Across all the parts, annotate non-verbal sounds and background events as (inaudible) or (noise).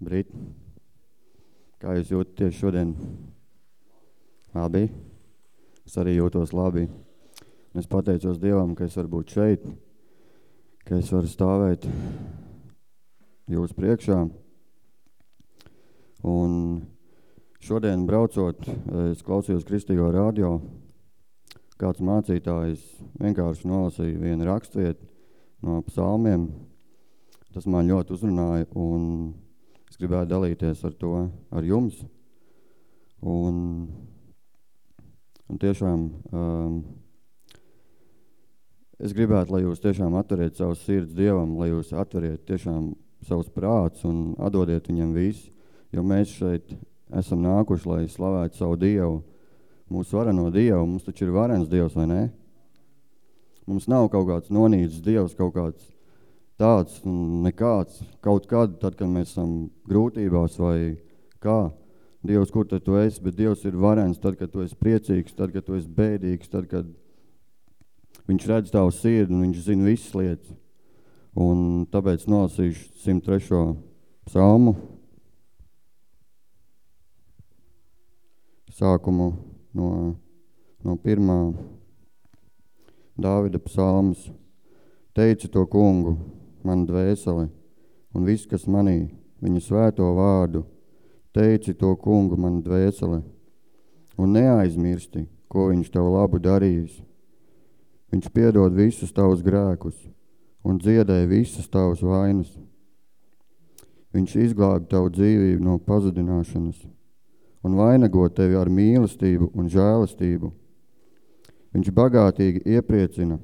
Brit, kā jūs jūtaties šodien? Labi. Es arī jūtos labi. Es pateicos Dievam, ka es varu būt šeit, ka es varu stāvēt jūs priekšā. Un šodien braucot, es klausījos Kristīgo radio, kāds mācītājs vienkārši nolasīja vienu rakstvietu no psalmiem. Tas man ļoti uzrunāja un es gribētu dalīties ar to ar jums. Un, un tiešām um, es gribētu, lai jūs tiešām atveriet savus sirds Dievam, lai jūs atveriet tiešām savus prāts un atdodiet viņam visu, jo mēs šeit esam nākuši, lai slavētu savu Dievu, mūsu vareno Dievu, mums taču ir varens Dievs, vai ne? Mums nav kaut kāds nonīdzis Dievs, kaut kāds tāds un nekāds kaut kad, tad, kad mēs esam grūtībās vai kā. Dievs, kur tad tu esi, bet Dievs ir varens tad, kad tu esi priecīgs, tad, kad tu esi bēdīgs, tad, kad viņš redz tavu sirdi un viņš zina visas lietas. Un tāpēc nolasīšu 103. psalmu. Sākumu no, no pirmā Dāvida psalmas. Teici to kungu, man dvēseli, un viss, kas manī, viņa svēto vārdu, teici to kungu man dvēseli, un neaizmirsti, ko viņš tev labu darījis. Viņš piedod visus tavus grēkus un dziedēja visas tavas vainas. Viņš izglāba tavu dzīvību no pazudināšanas un vainago tevi ar mīlestību un žēlastību. Viņš bagātīgi iepriecina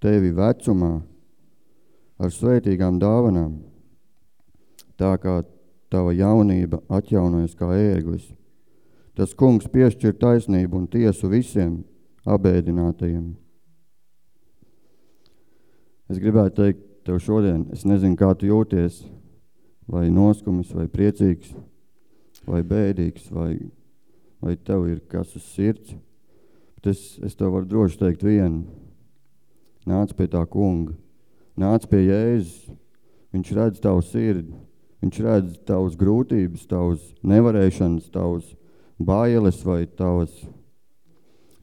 tevi vecumā ar svētīgām dāvanām, tā kā tava jaunība atjaunojas kā ēglis. Tas kungs piešķir taisnību un tiesu visiem abēdinātajiem. Es gribētu teikt tev šodien, es nezinu, kā tu jūties, vai noskumis, vai priecīgs, vai bēdīgs, vai, vai tev ir kas uz sirds, bet es, es tev varu droši teikt vienu, nāc pie tā kunga, nāc pie Jēzus, viņš redz tavu sirdi, viņš redz tavas grūtības, tavas nevarēšanas, tavas bailes vai tavas,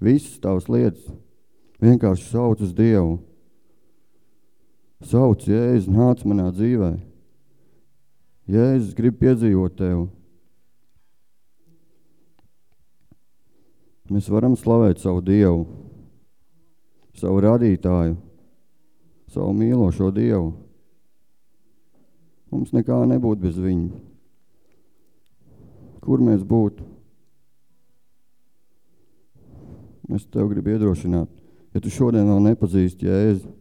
visas tavas lietas, vienkārši sauc uz Dievu. Sauc Jēzus, nāc manā dzīvē. Jēzus grib piedzīvot tevi. Mēs varam slavēt savu Dievu, savu radītāju, savu mīlošo Dievu. Mums nekā nebūtu bez viņa. Kur mēs būtu? Es tev gribu iedrošināt, ja tu šodien vēl nepazīsti Jēzu,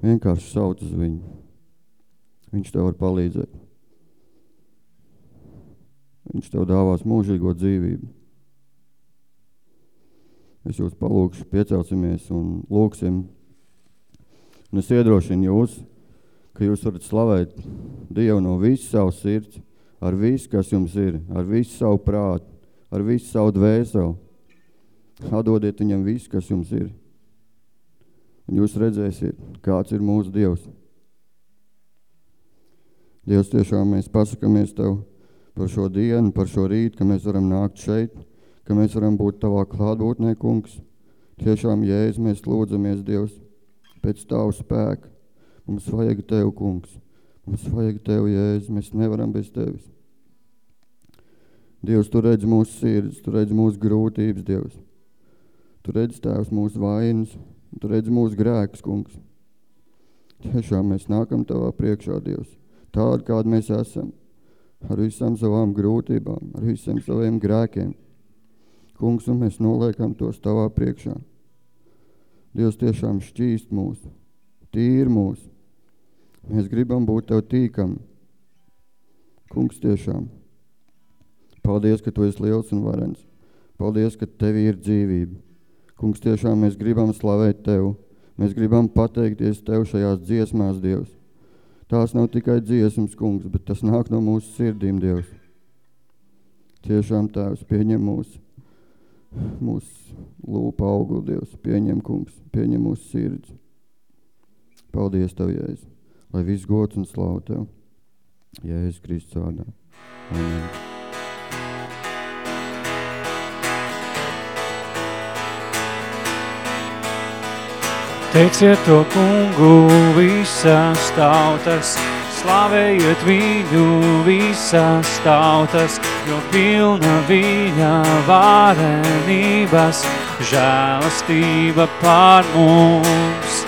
vienkārši sauc uz viņu. Viņš tev var palīdzēt. Viņš tev dāvās mūžīgo dzīvību. Es jūs palūkšu, piecelsimies un lūksim Un es iedrošinu jūs, ka jūs varat slavēt Dievu no visas savas sirds, ar visu, kas jums ir, ar visu savu prātu, ar visu savu dvēseli. Atdodiet viņam visu, kas jums ir. Un jūs redzēsiet, kāds ir mūsu Dievs. Dievs, tiešām mēs pasakamies Tev par šo dienu, par šo rītu, ka mēs varam nākt šeit, ka mēs varam būt Tavā klātbūtnē, kungs. Tiešām, Jēzus, mēs lūdzamies, Dievs, pēc tavu spēku. Mums vajag tev, kungs. Mums vajag tev, Jēzus. Mēs nevaram bez tevis. Dievs, tu redz mūsu sirds, tu redz mūsu grūtības, Dievs. Tu redz tēvs mūsu vainas, tu redz mūsu grēkus, kungs. Tiešām mēs nākam tavā priekšā, Dievs. Tādi, kādi mēs esam. Ar visām savām grūtībām, ar visiem saviem grēkiem. Kungs, un mēs noliekam tos tavā priekšā. Dievs tiešām šķīst mūs, tīr mūs. Mēs gribam būt Tev tīkam. Kungs tiešām. Paldies, ka Tu esi liels un varens. Paldies, ka Tev ir dzīvība. Kungs tiešām mēs gribam slavēt Tev. Mēs gribam pateikties Tev šajās dziesmās, Dievs. Tās nav tikai dziesmas, kungs, bet tas nāk no mūsu sirdīm, Dievs. Tiešām Tēvs pieņem mūsu mūsu lūpa auglu, Dievs, pieņem, kungs, pieņem mūsu sirds. Paldies Tev, Jēzus, lai viss gods un slavu Tev. Jēzus Kristus vārdā. Amen. Teiciet to kungu visas tautas, slavējiet viņu visas tautas, jo pilna viņa varenības, žēlastība pār mums.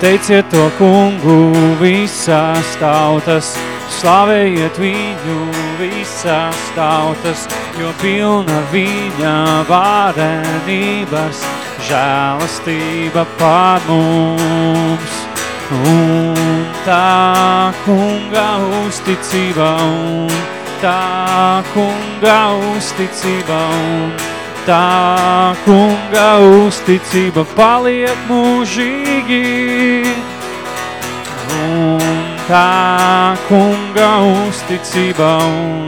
Teiciet to kungu visas tautas, slavējiet viņu visas tautas, jo pilna viņa varenības, žēlastība pār mums. Un tā kunga uzticība, un tā kunga uzticība, un tā kunga uzticība paliek mūžīgi. Un tā kunga uzticība, un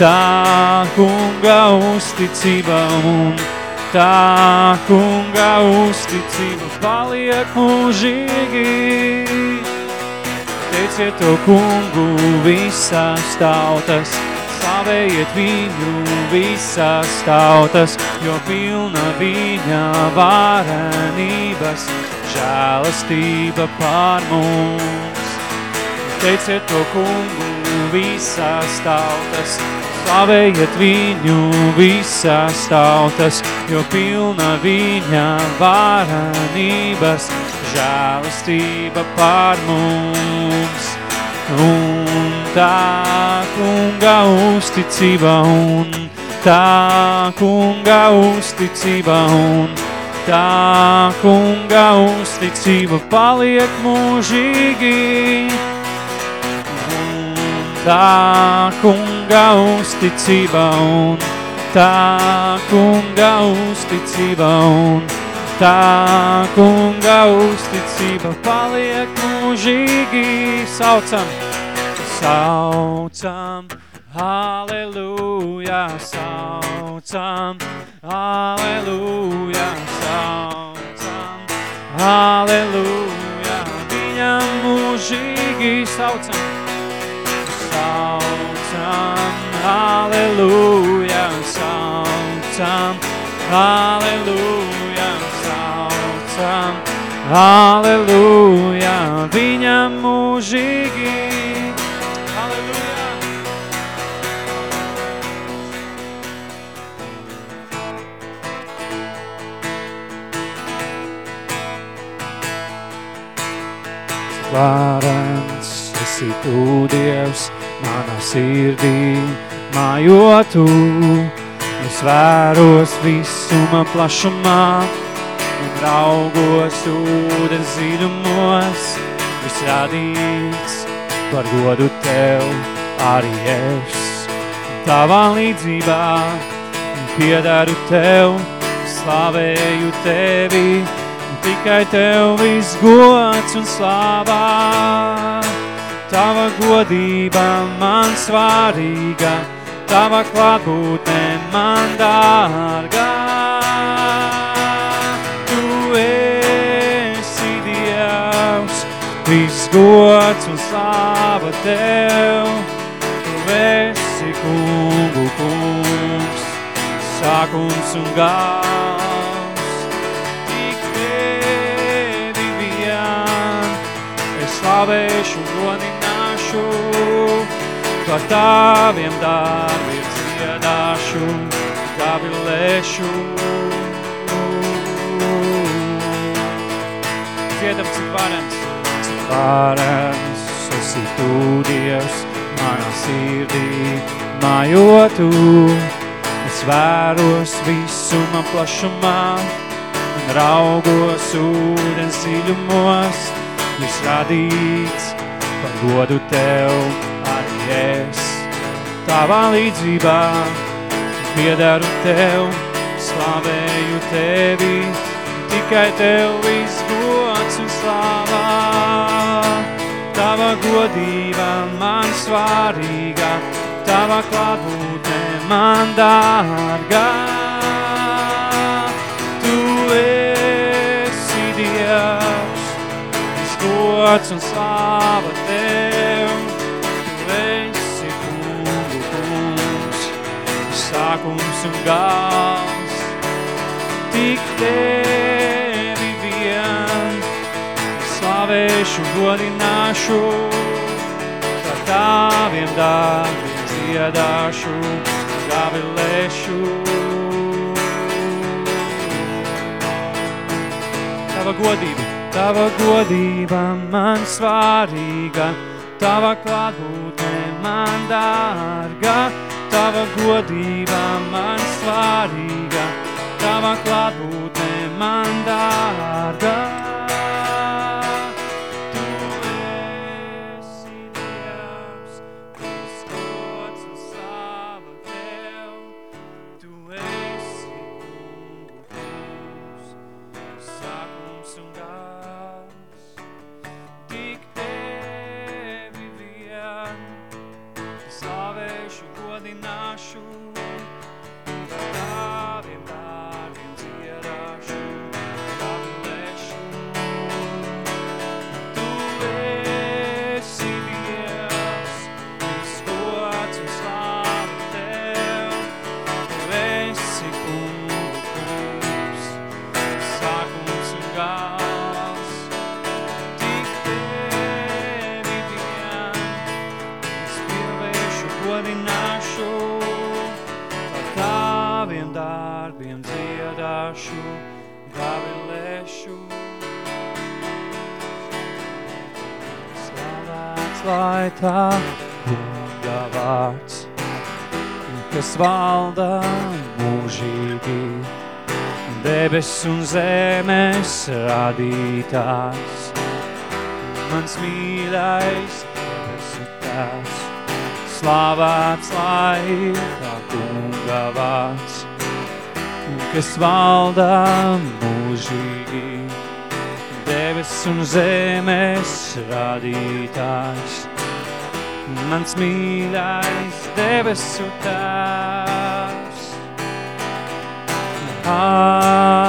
tā kunga uzticība, un tā kunga uzticība paliek mūžīgi. Teiciet to kungu visas tautas, slavējiet viņu visas tautas, jo pilna viņa varenības, žēlastība pār mums. Teiciet to kungu visas tautas, slavējiet viņu visas tautas, jo pilna viņa varenības, žēlastība pār mums. Un tā kunga uzticība, un tā kunga uzticība, un tā kunga uzticība paliek mūžīgi. Tā kunga uzticība, un tā kunga uzticība, un tā kunga uzticība paliek mūžīgi. Saucam, saucam, halleluja, saucam, halleluja, saucam, halleluja, viņam mūžīgi saucam, saucam, halleluja, saucam, halleluja, saucam, halleluja, viņam mūžīgi. Halleluja! Varens esi tu, Dievs, manā sirdī, mājo tu. Es vēros visuma plašumā un raugos ūdens dziļumos. Viss radīts par godu Tev, arī es. Tavā līdzībā piedaru Tev, slavēju Tevi, tikai Tev viss gods un slāvā. Tava godība man svarīga, Tava klātbūtne man dārgā. Tu esi Dievs, viss gods un slāva Tev. Tu esi kungu kungs, sākums un gals. Tik Tevi vien es slavēšu un godināšu, par Taviem darbiem dziedāšu, gavilēšu. Dziedam, cik varens, cik varens, esi Tu, Dievs, manā sirdī, mājo Tu. Es vēros visuma plašumā un raugos ūdens dziļumos, viss radīts par godu Tev, arī es. Tavā līdzībā piedaru Tev, slavēju Tevi, tikai Tev viss gods un slāvā. Tava godība man svarīga, Tava klātbūtne man dārgā. gods un slāva Tev, Tu esi kungu kungs, sākums un gals, tik Tevi vien, slavēšu, godināšu, par Taviem darbiem dziedāšu, gavilēšu. Tava godība tava godība man svārīga, tava klātbūtne man dārga, tava godība man svārīga, tava klātbūtne man dārga. Radītājs. Mans mīļais debesu tēvs, slavēts lai tā kunga vārds, kas valda mūžīgi, debes un zemes radītājs. Mans mīļais debesu tēvs. Halleluja.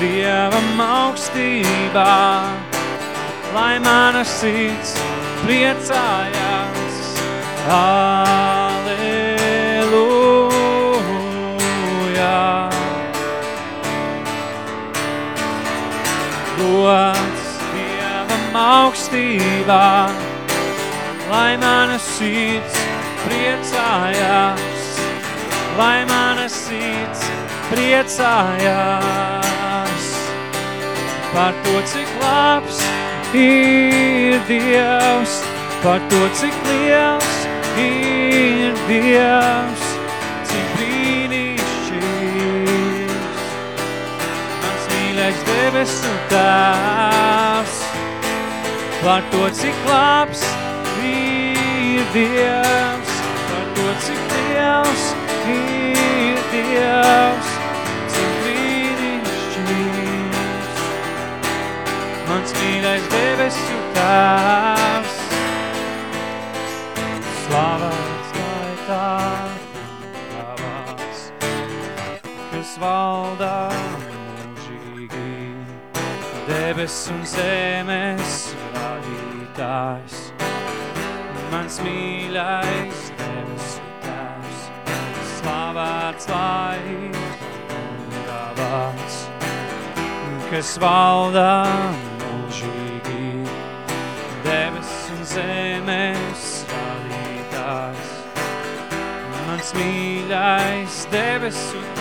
Dievam augstībā, lai mana sirds priecājās. Halleluja. Gods Dievam augstībā, lai mana sirds priecājās, lai mana sirds priecājās par to, cik labs ir Dievs, par to, cik liels ir Dievs, cik brīnišķīgs. Mans mīļais debesu tēvs, par to, cik labs ir Dievs, par to, cik liels ir Dievs, Mans mīļais debesu tēvs, slavēts lai tā tavās, kas valdā mūžīgi, debes un zemes radītājs. Mans mīļais debesu tēvs, slavēts lai vārds, kas valdā mūžīgi, zemes radītājs. Mans mīļais debesu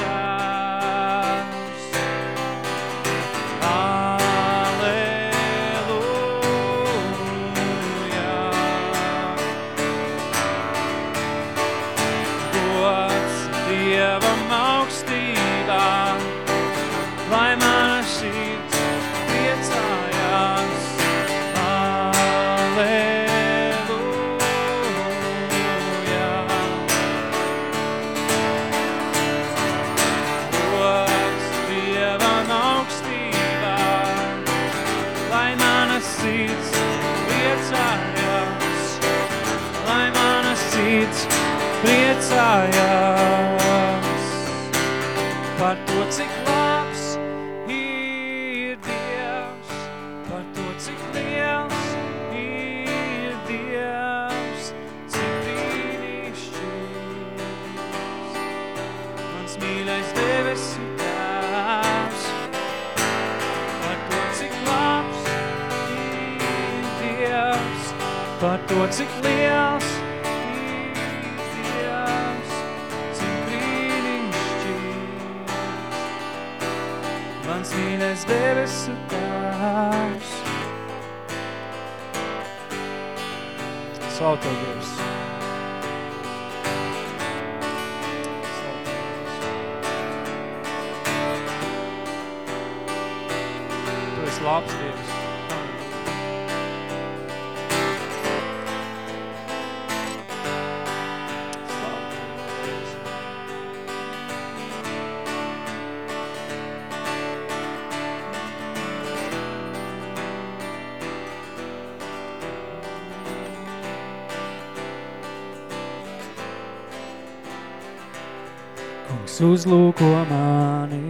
uzlūko mani,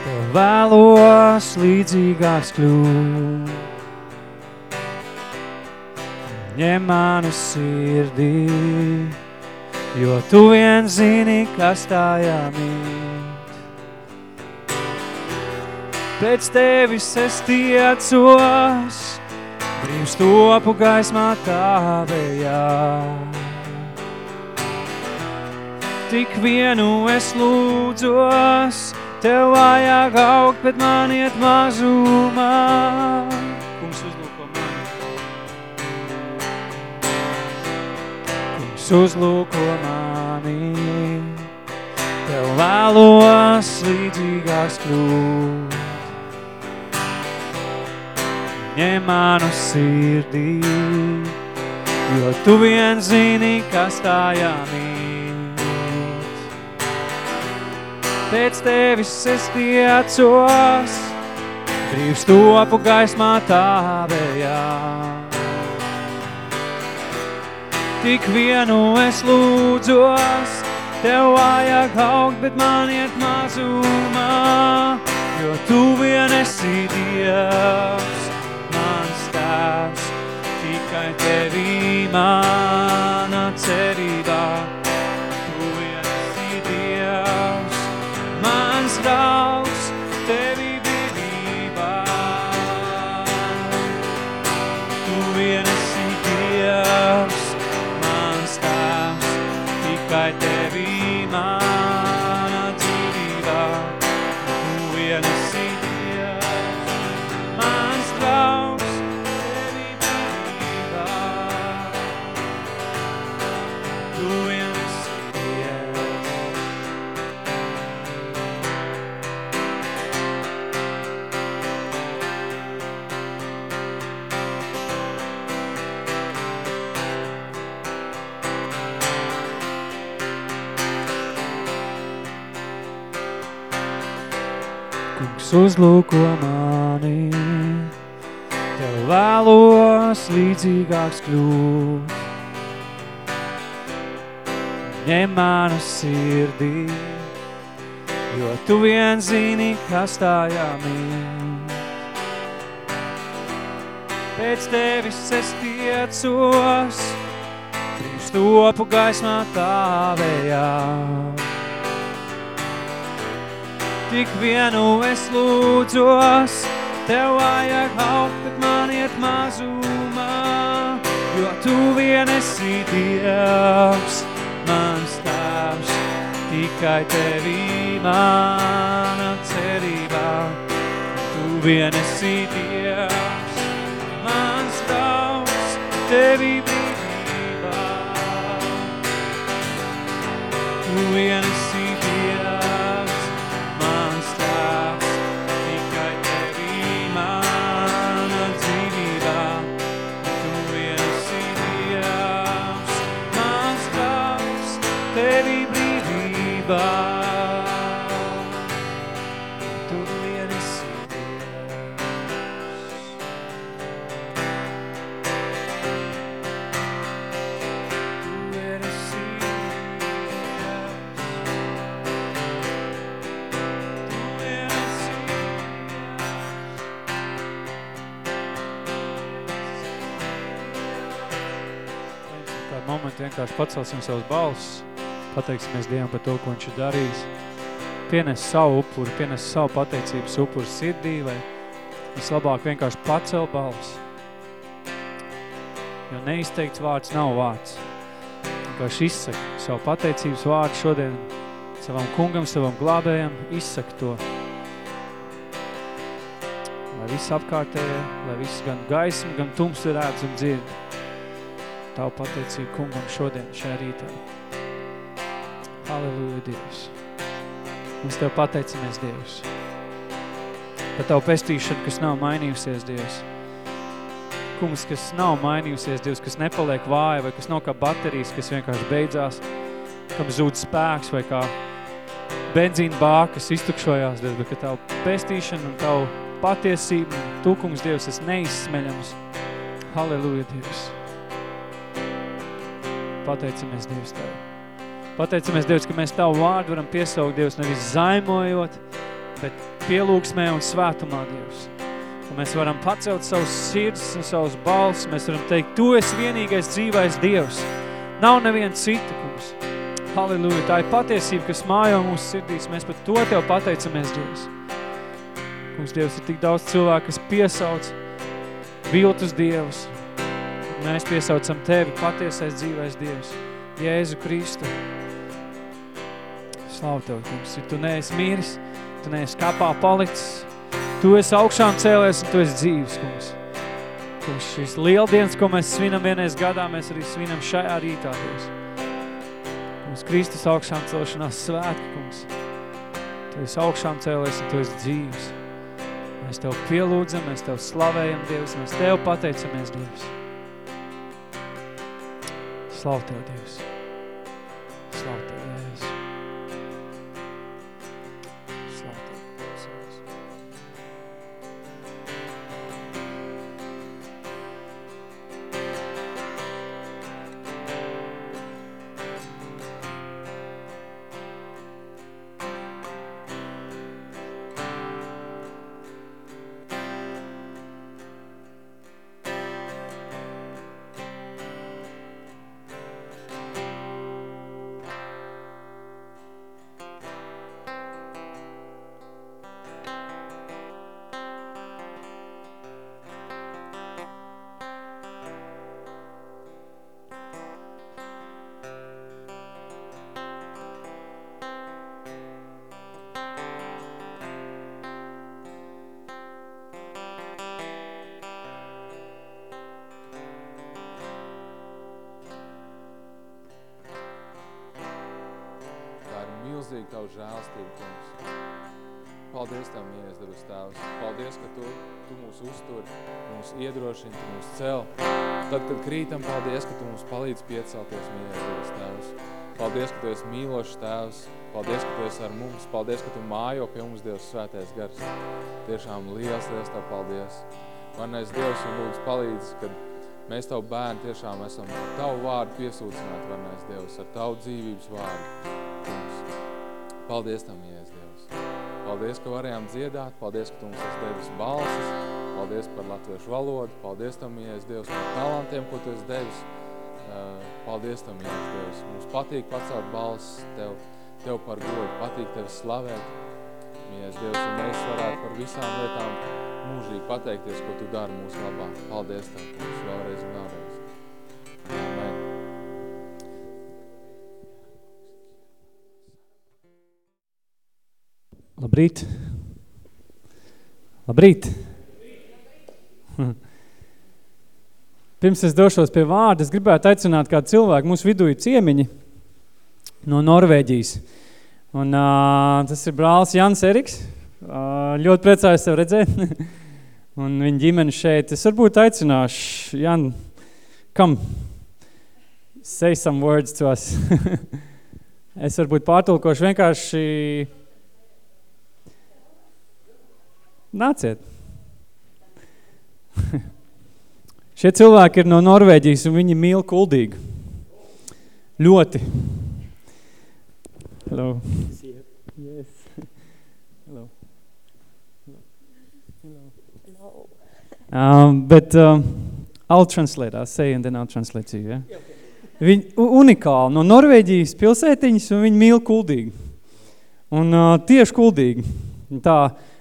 Tev vēlos līdzīgāks kļūt. Ņem manu sirdī, jo Tu vien zini, kas tajā mīt. Pēc Tevis es tiecos, brīvs topu gaismā tavējā. Tik vienu es lūdzos, Tev vajag augt, bet man iet mazumā. Kungs uzlūko mani. Kungs uzlūko mani. Tev vēlos līdzīgāks kļūt. Ņem manu sirdī, jo Tu vien zini, kas tajā mīt. Pēc Tevis es tiecos, brīvs topu gaismā tavējā. Tik vienu es lūdzos, Tev vajag augt, bet man iet mazumā, jo Tu vien esi Dievs, mans tēvs, tikai Tevī mana cerībā. Uzlūko mani, Tev vēlos līdzīgāks kļūt. Ņem manu sirdī, jo Tu vien zini, kas tajā mīt. Pēc Tevis es tiecos, brīvs topu gaismā tavējā. Tik vienu es lūdzos, Tev vajag augt, bet man iet mazumā, jo Tu vien esi Dievs, mans tēvs, tikai Tevī mana cerībā. Tu vien esi Dievs, mans tauts, Tevī brīvībā. Tu vien vienkārši pacelsim savus balsus. Pateiksimies Dievam par to, ko viņš ir darījis. Pienes savu upuru, pienes savu pateicības upuru sirdī, lai vislabāk vienkārši pacel balvas. Jo neizteikts vārds nav vārds. Vienkārši izsaka savu pateicības vārdu šodien savam kungam, savam glābējam, izsaka to. Lai viss apkārtējie, lai viss gan gaisma, gan tums redz un dzird. Tavu pateicību kungam šodien, šajā rītā. Halleluja, Dievs. Mēs Tev pateicamies, Dievs. Par Tavu pestīšanu, kas nav mainījusies, Dievs. Kungs, kas nav mainījusies, Dievs, kas nepaliek vāja, vai kas nav kā baterijas, kas vienkārši beidzās, kam zūd spēks, vai kā benzīna bāka, kas iztukšojās, Dievs, bet ka Tavu pestīšana un Tavu patiesība un Tu, kungs, Dievs, es neizsmeļams. Halleluja, Dievs. Pateicamies, Dievs, Tev. Pateicamies, Dievs, ka mēs Tavu vārdu varam piesaukt, Dievs, nevis zaimojot, bet pielūgsmē un svētumā, Dievs. Un mēs varam pacelt savus sirds un savus balss, mēs varam teikt, Tu esi vienīgais dzīvais Dievs. Nav neviens cita, kungs. Halleluja, tā ir patiesība, kas mājo mūsu sirdīs. Mēs par to Tev pateicamies, Dievs. Kungs, Dievs, ir tik daudz cilvēku, kas piesauc viltus Dievus. Mēs piesaucam Tevi, patiesais dzīvais Dievs. Jēzu Kristu. Slavu Tev, kungs. Ja Tu neesi mīris, Tu neesi kapā palicis. Tu esi augšām cēlies un Tu esi dzīves, kungs. Kungs, šīs lieldienas, ko mēs svinam vienreiz gadā, mēs arī svinam šajā rītā, Dievs. Kungs, Kristus augšām celšanās svētki, kungs. Tu esi augšām cēlies un Tu esi dzīves. Mēs Tev pielūdzam, mēs Tev slavējam, Dievs, mēs Tev pateicamies, Dievs. Slavu Tev, Dievs. Piecelties, mīļais Debes Tēvs. Paldies, ka Tu esi mīlošs Tēvs. Paldies, ka Tu esi ar mums. Paldies, ka Tu mājo pie mums, Dievs, svētais gars. Tiešām liels, liels Tev paldies. Varnais Dievs un lūdzu palīdz, kad mēs Tavu bērni tiešām esam ar Tavu vārdu piesūcināti, varnais Dievs, ar Tavu dzīvības vārdu. Kungs. Paldies Tam, Jēzus Dievs. Paldies, ka varējām dziedāt. Paldies, ka Tu mums esi devis balsis. Paldies par latviešu valodu. Paldies Tam, Jēzus Dievs, par talantiem, ko Tu esi devis. Uh, Paldies Tam, Jēzus Dievs. Mums patīk pacelt balsis Tev, Tev par godu. Patīk Tevi slavēt. Jēzus Dievs, un mēs varētu par visām lietām mūžīgi pateikties, ko Tu dari mūsu labā. Paldies Tev, kungs, vēlreiz un vēlreiz. Amen. Labrīt! Labrīt! (laughs) (laughs) Pirms es došos pie vārda, es gribētu aicināt kādu cilvēku, mūsu vidū ir ciemiņi no Norvēģijas. Un uh, tas ir brālis Jans Eriks. Uh, ļoti priecājos tev redzēt. (laughs) Un viņa ģimene šeit. Es varbūt aicināšu, Jan, come, say some words to us. (laughs) es varbūt pārtulkošu vienkārši Nāciet. (laughs) Šie cilvēki ir no Norvēģijas un viņi mīl kuldīgu. Ļoti. Hello. Yes. Hello. Hello. Um, but um, I'll translate. I'll say and then I'll translate to you. Yeah? Viņi u- unikāli no Norvēģijas pilsētiņas, un viņi mīl kuldīgi. Un uh, tieši kuldīgi. Un Tā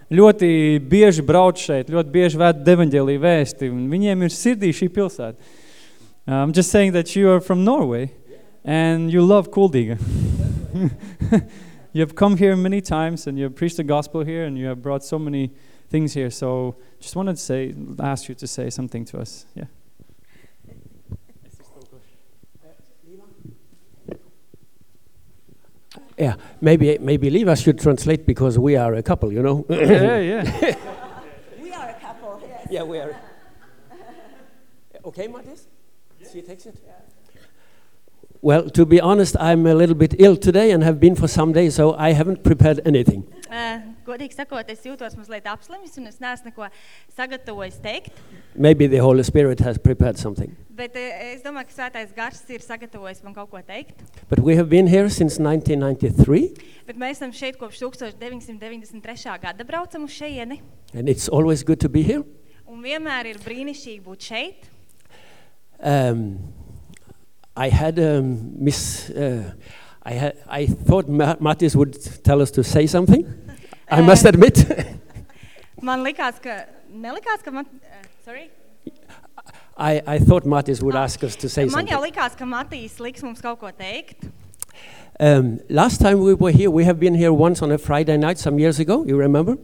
ļoti bieži brauc šeit, ļoti bieži devaņģēlī vēsti, un viņiem ir sirdī šī pilsēta. I'm just saying that you are from Norway, and you love Kuldīga. (laughs) you have come here many times, and you have preached the gospel here, and you have brought so many things here. So just wanted to say, ask you to say something to us. Yeah. Yeah, maybe maybe Liva should translate because we are a couple, you know. (laughs) yeah, yeah. We are a couple, yes. yeah, we are. (laughs) Okay, Matis? She takes it. Well, to be honest, I'm a little bit ill today and have been for some days, so I haven't prepared anything. Uh, godīgi sakot, es jūtos mazliet apslimis un es neesmu neko sagatavojis teikt. Maybe the Holy Spirit has prepared something. Bet uh, es domāju, ka svētais gars ir sagatavojis man kaut ko teikt. But we have been here since 1993, Bet mēs esam šeit kopš 1993. gada braucam uz šeieni. and it's always good to be here. Un vienmēr ir brīnišķīgi būt šeit. Um, I had um, Miss. Uh, I had. I thought Ma- Mattis would tell us to say something. I must Uh, admit. Man likās, ka, nelikās, ka man, uh, sorry? I, I thought Mattis would ask us to say Man jau something. likās, ka Matīs liks mums kaut ko teikt. Um, last time we were here, we have been here once on a Friday night some years ago. You remember?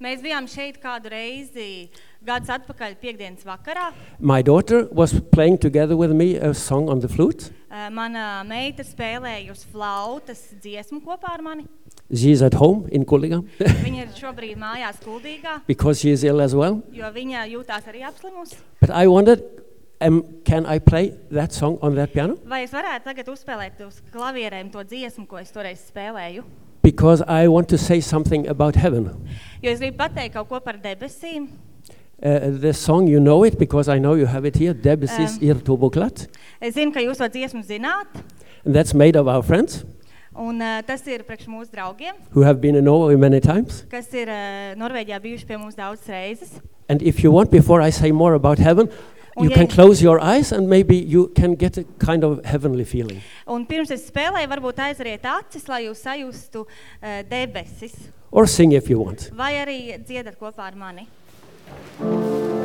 Mēs bijām šeit kādu reizi gadus atpakaļ piekdienas vakarā. My daughter was playing together with me a song on the flute. Uh, Mana meita spēlēja uz flautas dziesmu kopā ar mani. She's at home in Kulliga (laughs) Viņa ir šobrīd mājās kuldīgā, because she is ill as well. jo viņa jūtās arī apslimusi. But I wondered, um, can I play that song on that piano? Vai es varētu tagad uzspēlēt uz klavierēm to dziesmu, ko es toreiz spēlēju? Because I want to say something about heaven. Jo es gribu pateikt kaut ko par debesīm. Uh, the song, you know it because I know you have it here, Debesis Um. ir toboklat. Es zinu, ka jūs to dziesmu zināt, And that's made of our friends un uh, tas ir priekš mūsu draugiem, who have been in Norway many times. kas ir uh, Norvēģijā bijuši pie mums daudz reizes. And if you want, before I say more about heaven, Un you ja- can close your eyes and maybe you can get a kind of heavenly feeling. Un pirms es spēlēju, varbūt aizriet acis, lai jūs sajustu uh, debesis, Or sing if you want. vai arī dziedat kopā ar mani. Música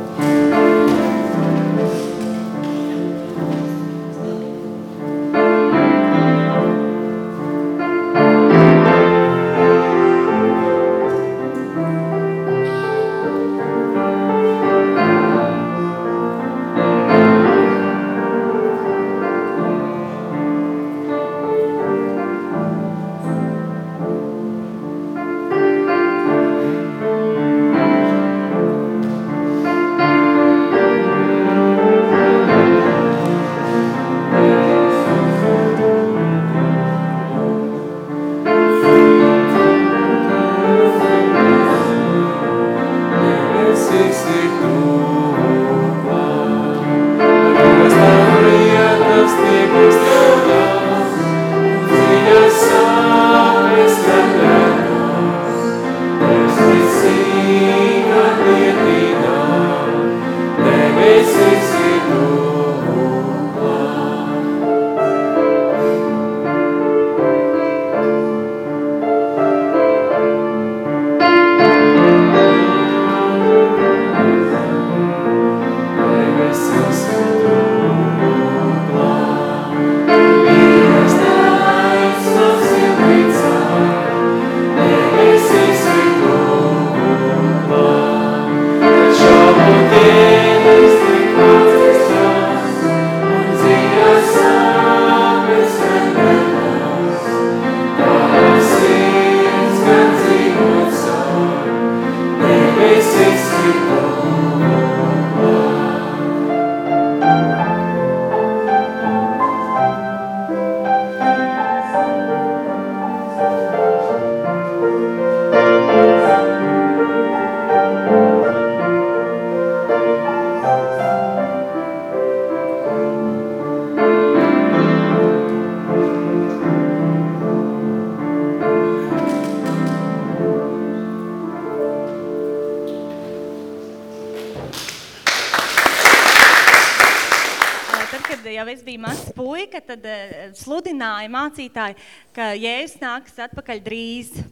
puika, tad uh, sludināja mācītāji, ka Jēzus nāks atpakaļ drīz.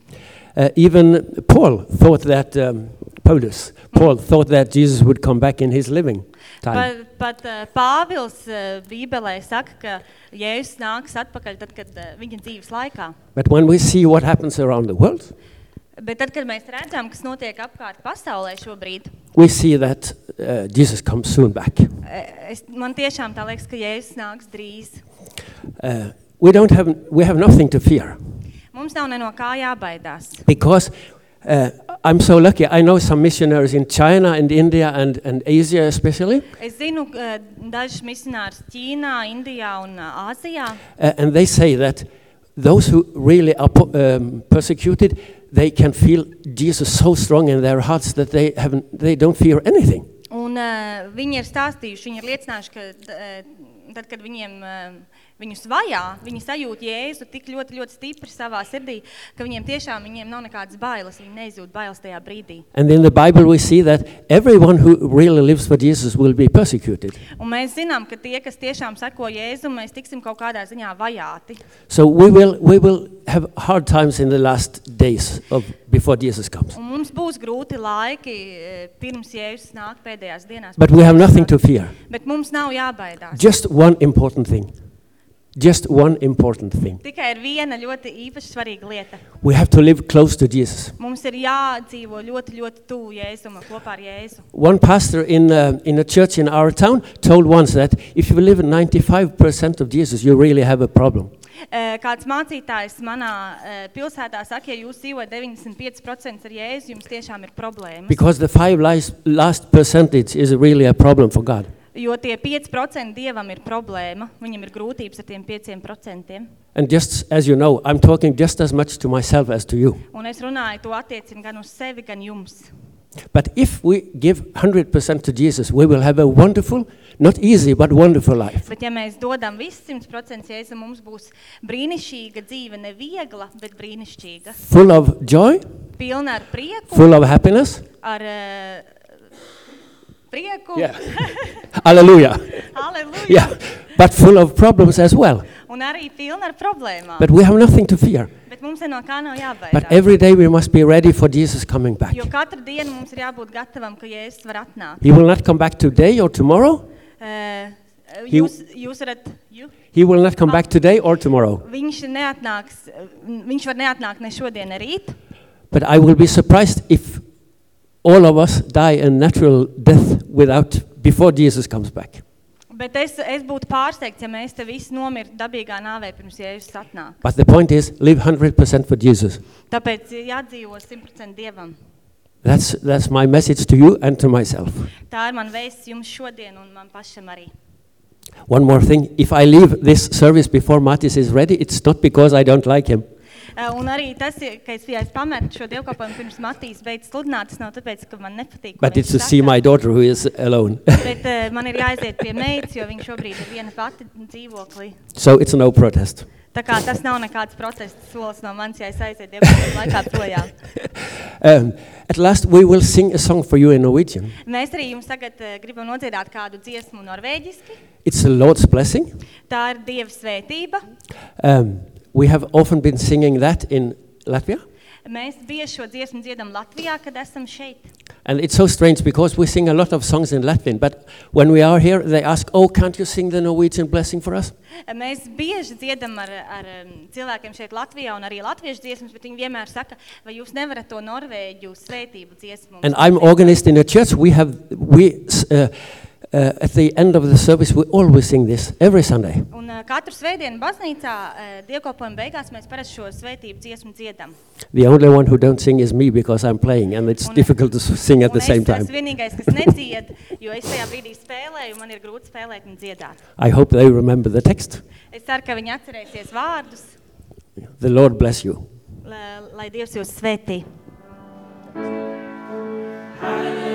Uh, even Paul thought that, um, Paulus, Paul thought that Jesus would come back in his living time. Pat, pat uh, Pāvils uh, Bībelē saka, ka Jēzus nāks atpakaļ tad, kad uh, viņa dzīves laikā. But when we see what happens around the world, Bet tad, kad mēs redzam, kas notiek apkārt pasaulē šobrīd, we see that uh, Jesus comes soon back. eh, es, man tiešām tā liekas, ka Jēzus nāks drīz. Uh, we, don't have, we have nothing to fear Mums nav ne no kā jābaidās. because uh, I'm so lucky. I know some missionaries in China and India and, and Asia especially, Es zinu uh, dažus misionārus Ķīnā, Indijā un uh, Āzijā. uh, and they say that those who really are um, persecuted, they can feel Jesus so strong in their hearts that they, haven't, they don't fear anything. Un uh, viņi ir stāstījuši, viņi ir liecinājuši, ka uh, tad, kad viņiem, uh, viņus vajā, viņi sajūt Jēzu tik ļoti, ļoti stipri savā sirdī, ka viņiem tiešām viņiem nav nekādas bailes, viņi neizjūt bailes tajā brīdī. And in the Bible, we see that everyone who really lives for Jesus will be persecuted. Un mēs zinām, ka tie, kas tiešām seko Jēzu, mēs tiksim kaut kādā ziņā vajāti. So we will, we will have hard times in the last days of before Jesus comes. Un mums būs grūti laiki eh, pirms Jēzus nāk pēdējās dienās. But we have nothing to fear. Bet mums nav jābaidās. Just one important thing. Just one important thing. Tikai ir viena ļoti īpaši svarīga lieta. We have to live close to Jesus. Mums ir jādzīvo ļoti, ļoti tuvu Jēzum, kopā ar Jēzu. One pastor in, uh, in a church in our town told once that if you live 95% of Jesus, you really have a problem. Eh, Kāds mācītājs manā eh, pilsētā saka, ja jūs dzīvojat 95% ar Jēzu, jums tiešām ir problēmas. Because the five last, last percentage is really a problem for God. Jo tie 5% Dievam ir problēma, viņam ir grūtības ar tiem 5%. And just as you know, I'm talking just as much to myself as to you. Un es runāju, to attiecinu gan uz sevi, gan jums. But if we give 100% to Jesus, we will have a wonderful, not easy, but wonderful life. Bet ja mēs dodam visu 100% Jēzu, mums būs brīnišķīga dzīve, ne viegla, bet brīnišķīga. Full of joy, Pilna ar prieku, full of happiness. ar uh, Yeah. (laughs) Hallelujah. Halleluja. Yeah. But full of problems as well. Un arī pilna ar problēmām. But we have nothing to fear. Bet mums no kā nav But every day we must be ready for Jesus coming back. Jo katru dienu mums ir jābūt gatavam, ka Jēzus var atnākt. He will not come back today or tomorrow. Uh, He- jūs, jūs varat, you? He will not come back today or tomorrow. viņš neatnāks, eh, viņš var neatnākt ne šodien, ne rīt. But I will be surprised if all of us die a natural death without before Jesus comes back. Bet es, es būtu pārsteigts, ja mēs te visi nomirtu dabīgā nāvē pirms Jēzus atnāk. But the point is, live 100% for Jesus. Tāpēc jādzīvo 100% Dievam. That's, that's my message to you and to myself. Tā ir man vēsts jums šodien un man pašam arī. One more thing if I leave this service before Matis is ready, it's not because I don't like him. Eh, Un arī tas, ja- ka es, ja es pametu šo dievkalpojumu pirms Matīs beidz sludināt, tas nav tāpēc, ka man nepatīk. ko But viņš it's to saka. see my daughter who is alone. (laughs) Bet uh, man ir jāaiziet pie meitas, jo viņa šobrīd ir viena pati dzīvoklī. so it's no protest. Tā kā tas nav nekāds protesta solis no manis, ja es aizietu dievkalpojumu laikā projām. (laughs) Um, at last, we will sing a song for you in Norwegian. Mēs arī jums tagad uh, gribam nodziedāt kādu dziesmu norvēģiski. It's the Lord's blessing. Tā ir Dieva svētība. Um, we have often been singing that in Latvia. Mēs bieži šo dziesmu dziedam Latvijā, kad esam šeit. And it's so strange because we sing a lot of songs in Latvian, but when we are here, they ask, Oh, can't you sing the Norwegian blessing for us? Mēs bieži dziedam ar, ar um, cilvēkiem šeit Latvijā un arī latviešu dziesmas, bet viņi vienmēr saka, vai jūs nevarat to norvēģu svētību dziesmu. And I'm pateikt?" organist in a church. We have, we, uh, uh, at the end of the service, we always sing this every Sunday. Un uh, katru svētdienu baznīcā uh, dievkalpojuma beigās mēs parasti šo svētību dziesmu dziedam. The only one who don't sing is me because I'm playing, and it's Un- difficult to sing at the same es time. esmu vienīgais, kas nedzied, jo es tajā brīdī spēlēju, man ir grūti spēlēt un dziedāt. I hope they remember the text. Es ceru, ka viņi atcerēsies vārdus, The Lord bless you. lai, lai Dievs jūs svētī. Thank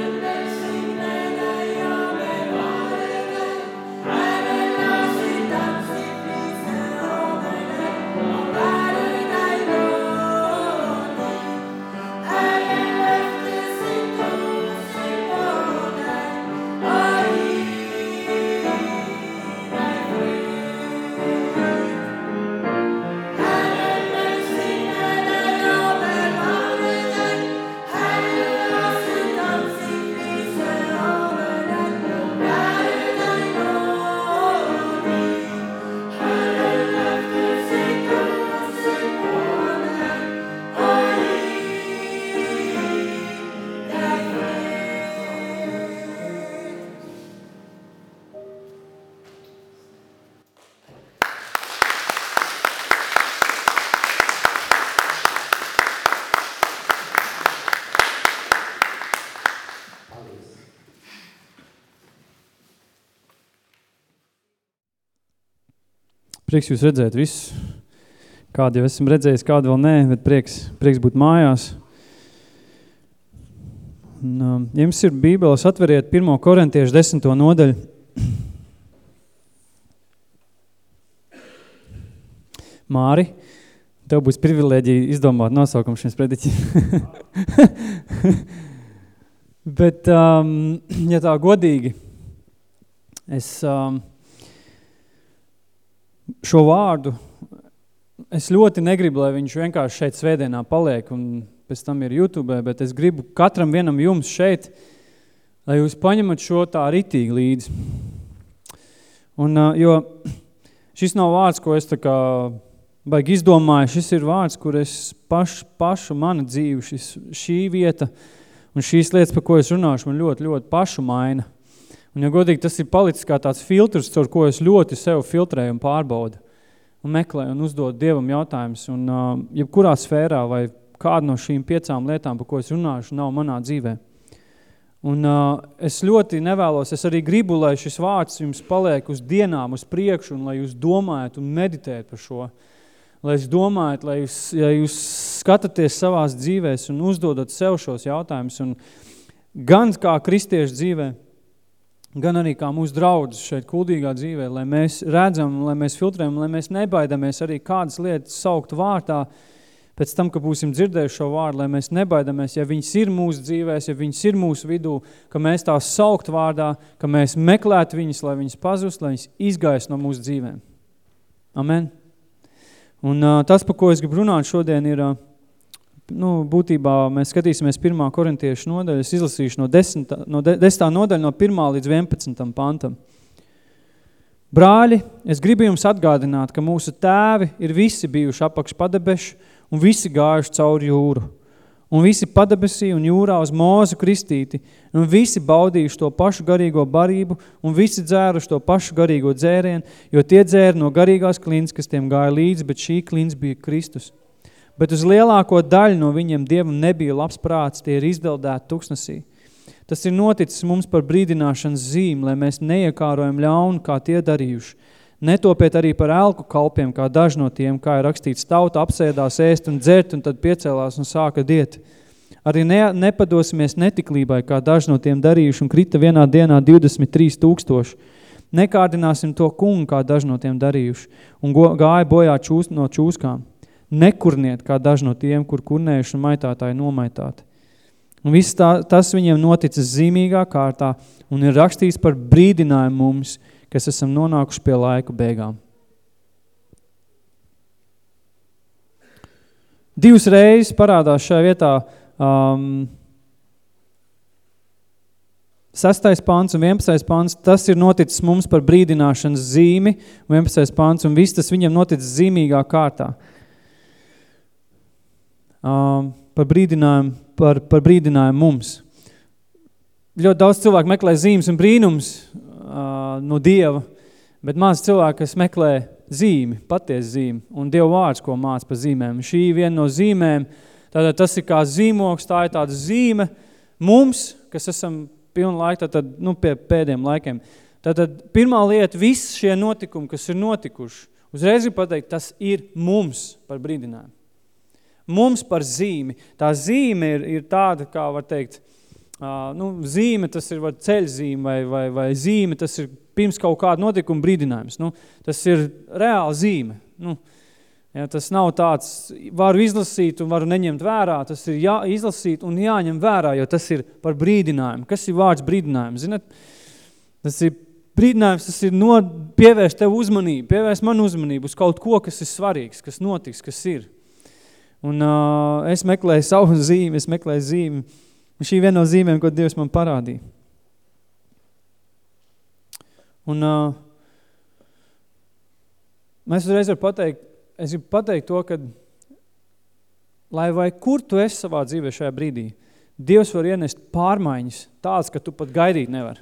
Prieks jūs redzēt visus. Kādu jau esam redzējis, kādu vēl nē, bet prieks, prieks būt mājās. Un, um, ja jums ir bībeles, atveriet 1. korentiešu 10. nodaļu. (coughs) Māri, tev būs privilēģija izdomāt nosaukumu šim sprediķim. (laughs) Bet, um, ja tā godīgi, es um, šo vārdu, es ļoti negribu, lai viņš vienkārši šeit svētdienā paliek un pēc tam ir YouTube, bet es gribu katram vienam jums šeit, lai jūs paņemat šo tā ritīgi līdzi. Un, jo šis nav vārds, ko es tā kā baigi izdomāju, šis ir vārds, kur es paš, pašu mana dzīvi, šis, šī vieta un šīs lietas, par ko es runāšu, man ļoti, ļoti pašu maina. Un, ja godīgi, tas ir palicis kā tāds filtrs, caur ko es ļoti sev filtrēju un pārbaudu un meklēju un uzdod Dievam jautājumus. Un uh, jebkurā sfērā vai kāda no šīm piecām lietām, par ko es runāšu, nav manā dzīvē. Un uh, es ļoti nevēlos, es arī gribu, lai šis vārds jums paliek uz dienām, uz priekšu, un lai jūs domājat un meditējat par šo. Lai jūs domājat, lai jūs, ja jūs skatāties savās dzīvēs un uzdodat sev šos jautājumus, un gan kā kristiešu dzīvē, gan arī kā mūsu draudzes šeit kuldīgā dzīvē, lai mēs redzam, lai mēs filtrējam, lai mēs nebaidamies arī kādas lietas saukt vārtā, pēc tam, ka būsim dzirdējuši šo vārdu, lai mēs nebaidamies, ja viņas ir mūsu dzīvēs, ja viņas ir mūsu vidū, ka mēs tās saukt vārdā, ka mēs meklētu viņas, lai viņas pazust, lai viņas izgais no mūsu dzīvēm. Amen. Un uh, tas, par ko es gribu runāt šodien, ir, uh, nu, būtībā mēs skatīsimies 1. korintiešu nodaļu, es izlasīšu no 10. No 10. nodaļa no 1. līdz 11. pantam. Brāļi, es gribu jums atgādināt, ka mūsu tēvi ir visi bijuši apakš padebešu un visi gājuši cauri jūru. Un visi padebesī un jūrā uz mūzu kristīti, un visi baudījuši to pašu garīgo barību, un visi dzēruši to pašu garīgo dzērienu, jo tie dzēra no garīgās klins, kas tiem gāja līdzi, bet šī klins bija Kristus. Bet uz lielāko daļu no viņiem Dievam nebija labs prāts, tie ir izdeldēti tuksnesī. Tas ir noticis mums par brīdināšanas zīmi, lai mēs neiekārojam ļaunu, kā tie darījuši. Netopiet arī par elku kalpiem, kā daži no tiem, kā ir rakstīts, tauta apsēdās ēst un dzert, un tad piecēlās un sāka diet. Arī ne, nepadosimies netiklībai, kā daži no tiem darījuši, un krita vienā dienā 23 tūkstoši. Nekārdināsim to kungu, kā daži no tiem darījuši, un gāja bojā čūs, no čūskām. Nekurniet, kā daži no tiem, kur kurnējuši un maitātāji nomaitāti. Un viss tā, tas viņiem noticis zīmīgā kārtā, un ir rakstīts par brīdinājumu mums – kas esam nonākuši pie laiku beigām. Divas reizes parādās šajā vietā um, 6. pants un 11. pants, tas ir noticis mums par brīdināšanas zīmi, 11. pants, un viss tas viņam noticis zīmīgā kārtā. Um, par brīdinājumu, par, par brīdinājumu mums. Ļoti daudz cilvēku meklē zīmes un brīnums, uh, no Dieva, bet maz cilvēki, kas meklē zīmi, patiesu zīmi, un Dieva vārds, ko māc par zīmēm. Šī viena no zīmēm, tātad tas ir kā zīmoks, tā ir tāda zīme mums, kas esam pilnu laiku, tātad, nu, pie pēdējiem laikiem. Tātad pirmā lieta, viss šie notikumi, kas ir notikuši, uzreiz ir pateikt, tas ir mums par brīdinājumu. Mums par zīmi. Tā zīme ir, ir tāda, kā var teikt, Uh, nu, zīme, tas ir ceļzīme vai, vai, vai zīme, tas ir pirms kaut kāda notikuma brīdinājums. Nu, tas ir reāla zīme. Nu, ja, tas nav tāds, varu izlasīt un varu neņemt vērā, tas ir jā, izlasīt un jāņem vērā, jo tas ir par brīdinājumu. Kas ir vārds brīdinājums? Zinat, tas ir brīdinājums, tas ir no, pievērst tev uzmanību, pievērst man uzmanību uz kaut ko, kas ir svarīgs, kas notiks, kas ir. Un uh, es meklēju (laughs) savu zīmi, es meklēju zīmi, Un šī viena no zīmēm, ko Dievs man parādīja. Un uh, mēs uzreiz varam pateikt, es gribu pateikt to, ka lai vai kur tu esi savā dzīvē šajā brīdī, Dievs var ienest pārmaiņas tāds, ka tu pat gaidīt nevar.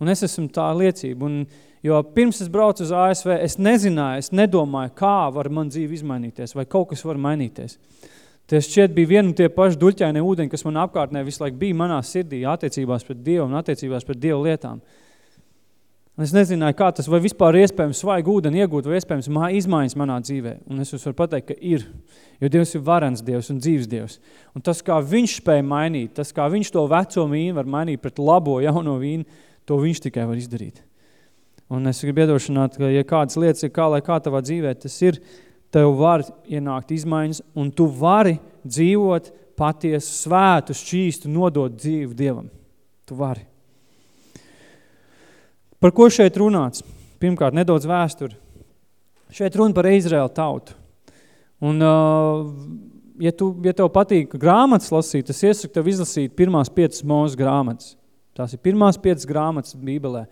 Un es esmu tā liecība. Un, jo pirms es braucu uz ASV, es nezināju, es nedomāju, kā var man dzīve izmainīties, vai kaut kas var mainīties. Tie šķiet bija vieni un tie paši duļķainie ūdeņi, kas man apkārtnē visu laiku bija manā sirdī attiecībās pret Dievu un attiecībās pret Dievu lietām. Un es nezināju, kā tas, vai vispār iespējams svaigu ūdeni iegūt, vai iespējams mā, izmaiņas manā dzīvē. Un es jums varu pateikt, ka ir. Jo Dievs ir varens Dievs un dzīves Dievs. Un tas, kā viņš spēja mainīt, tas, kā viņš to veco vīnu var mainīt pret labo jauno vīnu, to viņš tikai var izdarīt. Un es gribu iedošanāt, ka ja kādas lietas ir kā, lai kā tavā dzīvē, tas ir, tev var ienākt izmaiņas, un tu vari dzīvot patiesu, svētu, šķīstu, nodot dzīvi Dievam. Tu vari. Par ko šeit runāts? Pirmkārt, nedaudz vēsturi. Šeit runa par Izraēlu tautu. Un, uh, ja, tu, ja tev patīk grāmatas lasīt, es iesaku tev izlasīt pirmās piecas mūsu grāmatas. Tās ir pirmās piecas grāmatas Bībelē.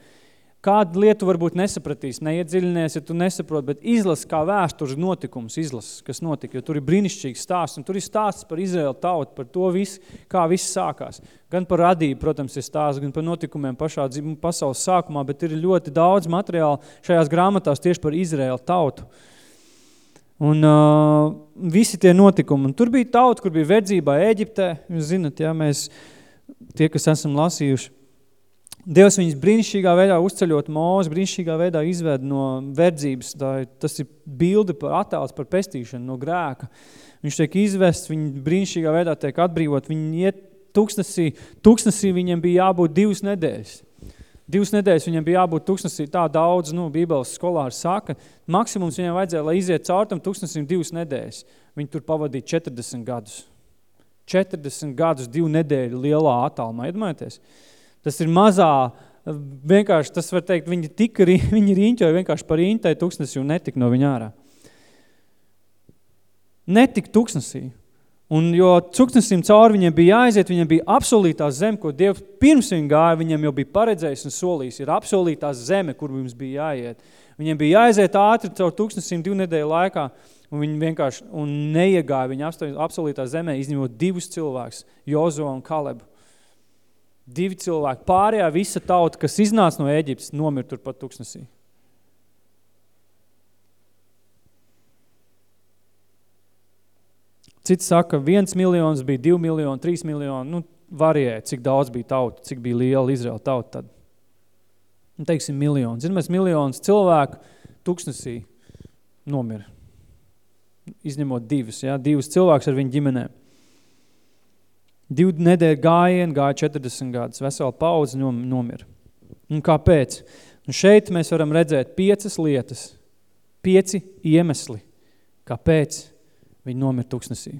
Kādu lietu varbūt nesapratīs, neiedziļinies, ja tu nesaprot, bet izlasi kā vēstures notikums, izlasi, kas notika, jo tur ir brīnišķīgs stāsts, un tur ir stāsts par Izraēlu tautu, par to visu, kā viss sākās. Gan par radību, protams, ir stāsts, gan par notikumiem pašā pasaules sākumā, bet ir ļoti daudz materiāla šajās grāmatās tieši par Izraēlu tautu. Un uh, visi tie notikumi, un tur bija tauta, kur bija verdzībā Ēģiptē, jūs zinat, ja, mēs, tie, kas esam lasījuši, Dievs viņus brīnišķīgā veidā uzceļot mūzu, brīnišķīgā veidā izved no verdzības. Tā, tas ir bilde par attēls par pestīšanu no grēka. Viņš tiek izvests, viņi brīnišķīgā veidā tiek atbrīvot. Viņi iet tūkstnesī, tūkstnesī viņiem bija jābūt divas nedēļas. Divas nedēļas viņam bija jābūt tūkstnesī tā daudz, nu, bībeles skolāri saka, maksimums viņam vajadzēja, lai iziet caur tam tūkstnesim divas nedēļas. Viņi tur pavadīja 40 gadus. 40 gadus, divu nedēļu lielā attālumā, iedomājieties. Tas ir mazā, vienkārši tas var teikt, viņi tika, (laughs) viņi riņķoja vienkārši par riņtai tuksnesi un netika no viņa ārā. Netika tuksnesī. Un jo cuksnesim cauri viņiem bija jāaiziet, viņiem bija apsolītā zeme, ko Dievs pirms viņa gāja, viņiem jau bija paredzējis un solījis, ir apsolītā zeme, kur mums bija jāiet. Viņiem bija jāaiziet ātri caur tuksnesim divu nedēļu laikā, un viņi vienkārši un neiegāja viņa apsolītā zemē, izņemot divus cilvēkus, Jozo un Kalebu. Divi cilvēki. Pārējā visa tauta, kas iznāca no Ēģiptes, nomir turpat tuksnesī. Cits saka, viens miljons bija divi miljoni, trīs miljoni, nu, varēja, cik daudz bija tauta, cik bija liela Izraela tauta tad. Nu, teiksim, miljons. Zin, mēs miljonus cilvēku tuksnesī nomira. Izņemot divus, ja? divus cilvēkus ar viņu ģimenēm. Divu nedēļu gājienu, gāja 40 gadus, vesela paudze nomira. Un kāpēc? Un šeit mēs varam redzēt piecas lietas, pieci iemesli, kāpēc viņi nomira tuksnesī.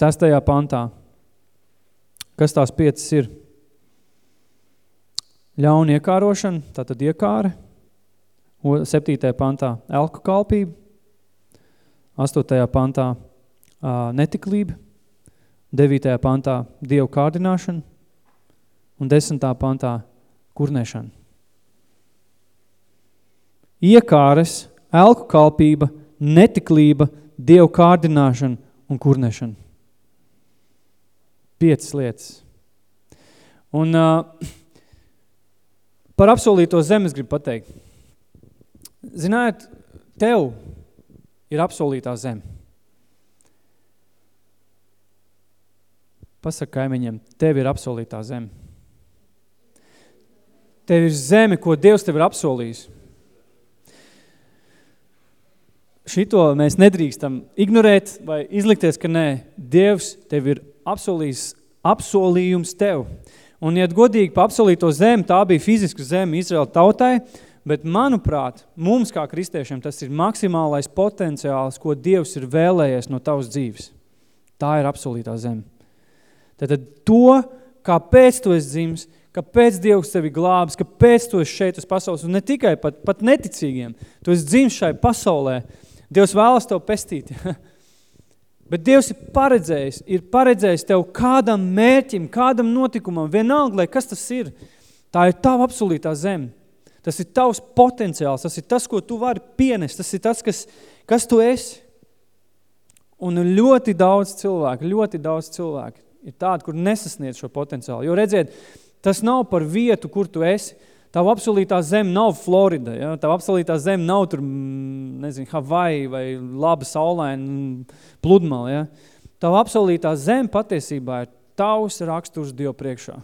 Sestajā pantā. Kas tās piecas ir? Ļauna iekārošana, tātad iekāre. Septītajā pantā elku kalpība. 8. pantā netiklība, 9. pantā dievu kārdināšana un 10. pantā kurnēšana. Iekāres, elku kalpība, netiklība, dievu kārdināšana un kurnēšana. Piecas lietas. Un uh, par apsolīto zemes gribu pateikt. Ziniet, tev ir apsolītā zeme. Pasaka kaimiņiem, tev ir apsolītā zeme. Tev ir zeme, ko Dievs tev ir apsolījis. Šito mēs nedrīkstam ignorēt vai izlikties, ka nē, Dievs tev ir apsolījis apsolījums tev. Un, ja godīgi pa apsolīto zemi, tā bija fiziska zeme Izraela tautai, Bet, manuprāt, mums kā kristiešiem tas ir maksimālais potenciāls, ko Dievs ir vēlējies no tavas dzīves. Tā ir absolūtā zeme. Tātad to, kāpēc tu esi dzims, kāpēc Dievs tevi glābis, kāpēc tu esi šeit uz pasaules, un ne tikai pat, pat neticīgiem, tu esi dzims šai pasaulē. Dievs vēlas tev pestīt. (laughs) Bet Dievs ir paredzējis, ir paredzējis tev kādam mērķim, kādam notikumam, vienalga, lai kas tas ir. Tā ir tava absolūtā zeme. Tas ir tavs potenciāls, tas ir tas, ko tu vari pienest, tas ir tas, kas, kas tu esi. Un ļoti daudz cilvēku, ļoti daudz cilvēku ir tādi, kur nesasniedz šo potenciālu. Jo redziet, tas nav par vietu, kur tu esi. Tava absolūtā zeme nav Florida, ja? tava absolūtā zeme nav tur, nezinu, Hawaii vai laba saulaina pludmala. Ja? Tava absolūtā zeme patiesībā ir tavs raksturs Dievu priekšā.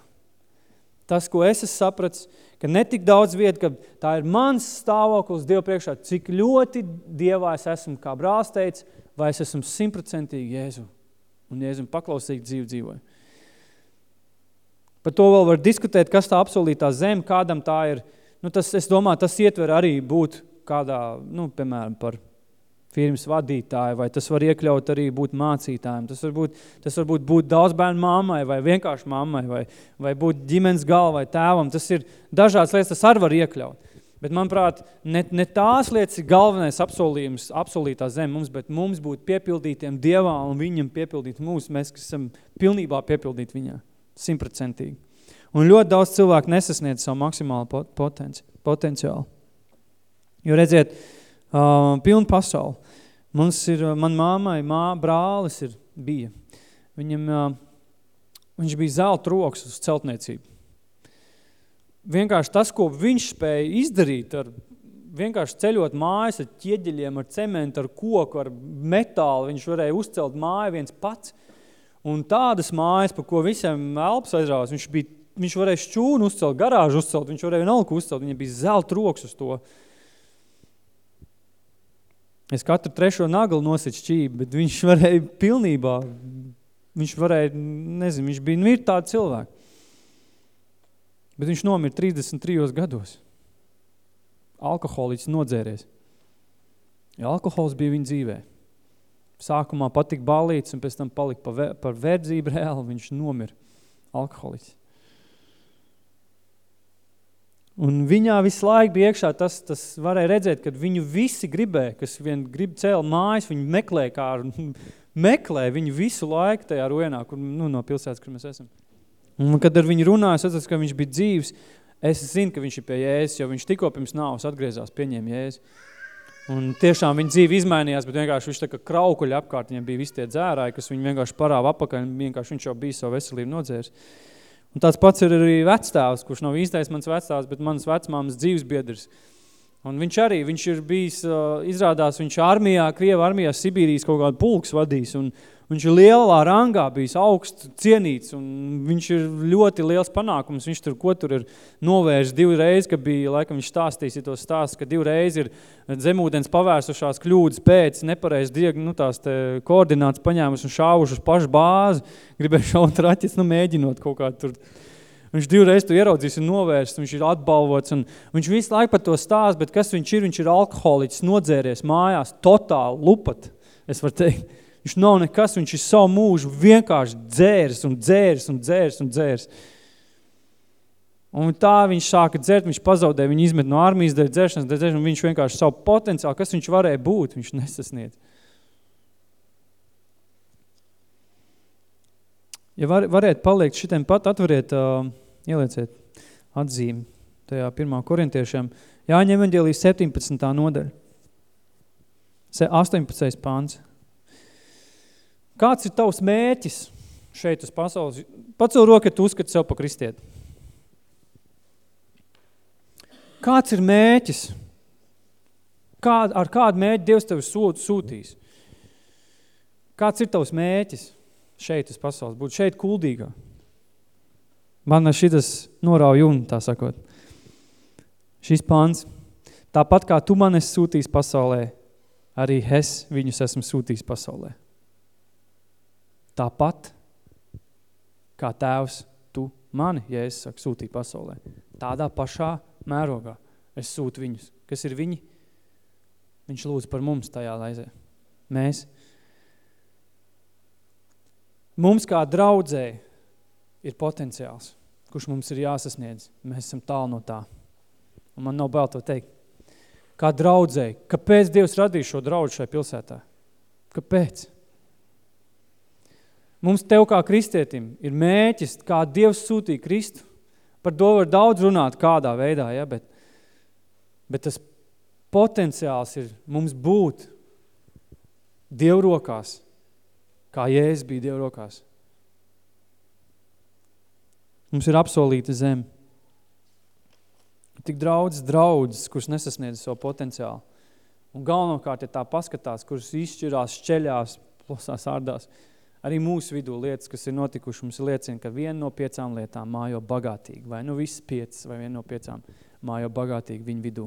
Tas, ko es esmu sapratis, ka netik daudz vieta, ka tā ir mans stāvoklis Dievu priekšā, cik ļoti Dievā es esmu, kā brāls teica, vai es esmu simtprocentīgi Jēzu un Jēzum paklausīgi dzīvi dzīvoju. Par to vēl var diskutēt, kas tā apsolītā zeme, kādam tā ir. Nu, tas, es domāju, tas ietver arī būt kādā, nu, piemēram, par firmas vadītāju, vai tas var iekļaut arī būt mācītājiem. Tas var būt, tas var būt, būt daudz bērnu mammai, vai vienkārši mammai, vai, vai būt ģimenes galva, vai tēvam. Tas ir dažādas lietas, tas arī var iekļaut. Bet, manuprāt, ne, ne tās lietas ir galvenais apsolījums, apsolītā zem mums, bet mums būt piepildītiem Dievā un viņam piepildīt mūs, mēs, kas esam pilnībā piepildīti viņā, simtprocentīgi. Un ļoti daudz cilvēku nesasniedz savu maksimālu potenci, potenciālu. Jo redziet, uh, pilna pasauli. Mums ir, uh, man māmai, mā, brālis ir, bija. Viņam, uh, viņš bija zelta rokas uz celtniecību vienkārši tas, ko viņš spēja izdarīt ar vienkārši ceļot mājas ar ķieģeļiem, ar cementu, ar koku, ar metālu, viņš varēja uzcelt māju viens pats. Un tādas mājas, pa ko visiem elpas aizrāvās, viņš, bija, viņš varēja šķūnu uzcelt, garāžu uzcelt, viņš varēja vienalku uzcelt, viņam bija zelta roks uz to. Es katru trešo naglu nosiet šķību, bet viņš varēja pilnībā, viņš varēja, nezinu, viņš bija, nu ir tāda cilvēka. Bet viņš nomira 33 gados. Alkoholiķis nodzēries. Ja alkohols bija viņa dzīvē. Sākumā patika balīts un pēc tam palika par, ver, par verdzību reāli, viņš nomira. Alkoholiķis. Un viņā visu laiku bija iekšā tas, tas varēja redzēt, kad viņu visi gribēja, kas vien grib cēl mājas, viņi meklē kā, (laughs) meklē viņu visu laiku tajā rojenā, kur, nu, no pilsētas, kur mēs esam. Un kad ar viņu runāju, es atceros, ka viņš bija dzīvs, es zinu, ka viņš ir pie Jēzus, jo viņš tikko pirms nāvas atgriezās, pieņēma Jēzu. Un tiešām viņa dzīve izmainījās, bet vienkārši viņš tā kā kraukuļi apkārt, viņam bija visi tie dzērāji, kas viņu vienkārši parāva apakaļ, vienkārši viņš jau bija savu veselību nodzērs. Un tāds pats ir arī vecstāvs, kurš nav īstais mans vecstāvs, bet mans vecmāmas dzīves biedrs. Un viņš arī, viņš ir bijis, izrādās, viņš armijā, Krieva armijā, Sibīrijas kaut kādu pulks vadījis, un, Viņš ir lielā rangā bijis augsts cienīts, un viņš ir ļoti liels panākums. Viņš tur, ko tur ir novērs divreiz, ka bija, laikam viņš stāstīs tos stāsts, ka divreiz ir zemūdens pavērsušās kļūdas pēc nepareiz dieg, nu, tās te koordināts paņēmus un šāvuši uz pašu bāzi, gribēja šaut raķis, nu, mēģinot kaut kā tur. Viņš divreiz to ieraudzīs un novērst, viņš ir atbalvots, un viņš visu laiku par to stāst, bet kas viņš ir? Viņš ir alkoholiķis, nodzēries mājās, totāli lupat, es varu teikt. Viņš nav nekas, viņš ir savu mūžu vienkārši dzērs un dzērs un dzērs un dzērs. Un tā viņš sāka dzert, viņš pazaudēja, viņu izmet no armijas dēļ dzeršanas, dēļ dzeršanas, un viņš vienkārši savu potenciālu, kas viņš varēja būt, viņš nesasniedz. Ja var, varētu paliekt šitiem pat, atveriet, uh, ielieciet atzīmi tajā pirmā korintiešiem, Jāņem evaņģēlijas 17. nodaļa, 18. pāns. Kāds ir tavs mērķis šeit uz pasaules? Pacel roku, tu uzskati sev pa kristieti. Kāds ir mērķis? Kā, ar kādu mērķi Dievs tevi sūt, sūtīs? Kāds ir tavs mērķis šeit uz pasaules? Būt šeit kuldīgā. Man šitas norauj un, tā sakot. Šis pāns. Tāpat kā tu man esi sūtījis pasaulē, arī es viņus esmu sūtījis pasaulē. Tāpat kā tēvs tu mani, ja es saku, sūtīju pasaulē. Tādā pašā mērogā es sūtu viņus. Kas ir viņi? Viņš lūdz par mums tajā laizē. Mēs. Mums kā draudzē ir potenciāls, kurš mums ir jāsasniedz. Mēs esam tālu no tā. Un man nav bail to teikt. Kā draudzē, kāpēc Dievs radīja šo draudzu šai pilsētā? Kāpēc? Mums tev kā kristietim ir mēķis, kā Dievs sūtīja Kristu. Par to var daudz runāt kādā veidā, ja, bet, bet tas potenciāls ir mums būt Dievrokās, kā Jēzus bija Dievrokās. Mums ir apsolīta zeme. Tik daudz draudzes, kuras nesasniedz savu potenciālu. Un galvenokārt ir tā paskatās, kuras izšķirās, šķeļās, plosās ārdās. Arī mūsu vidū lietas, kas ir notikuši, mums liecina, ka viena no piecām lietām mājo bagātīgi, vai nu visas piecas, vai viena no piecām mājo bagātīgi viņu vidū.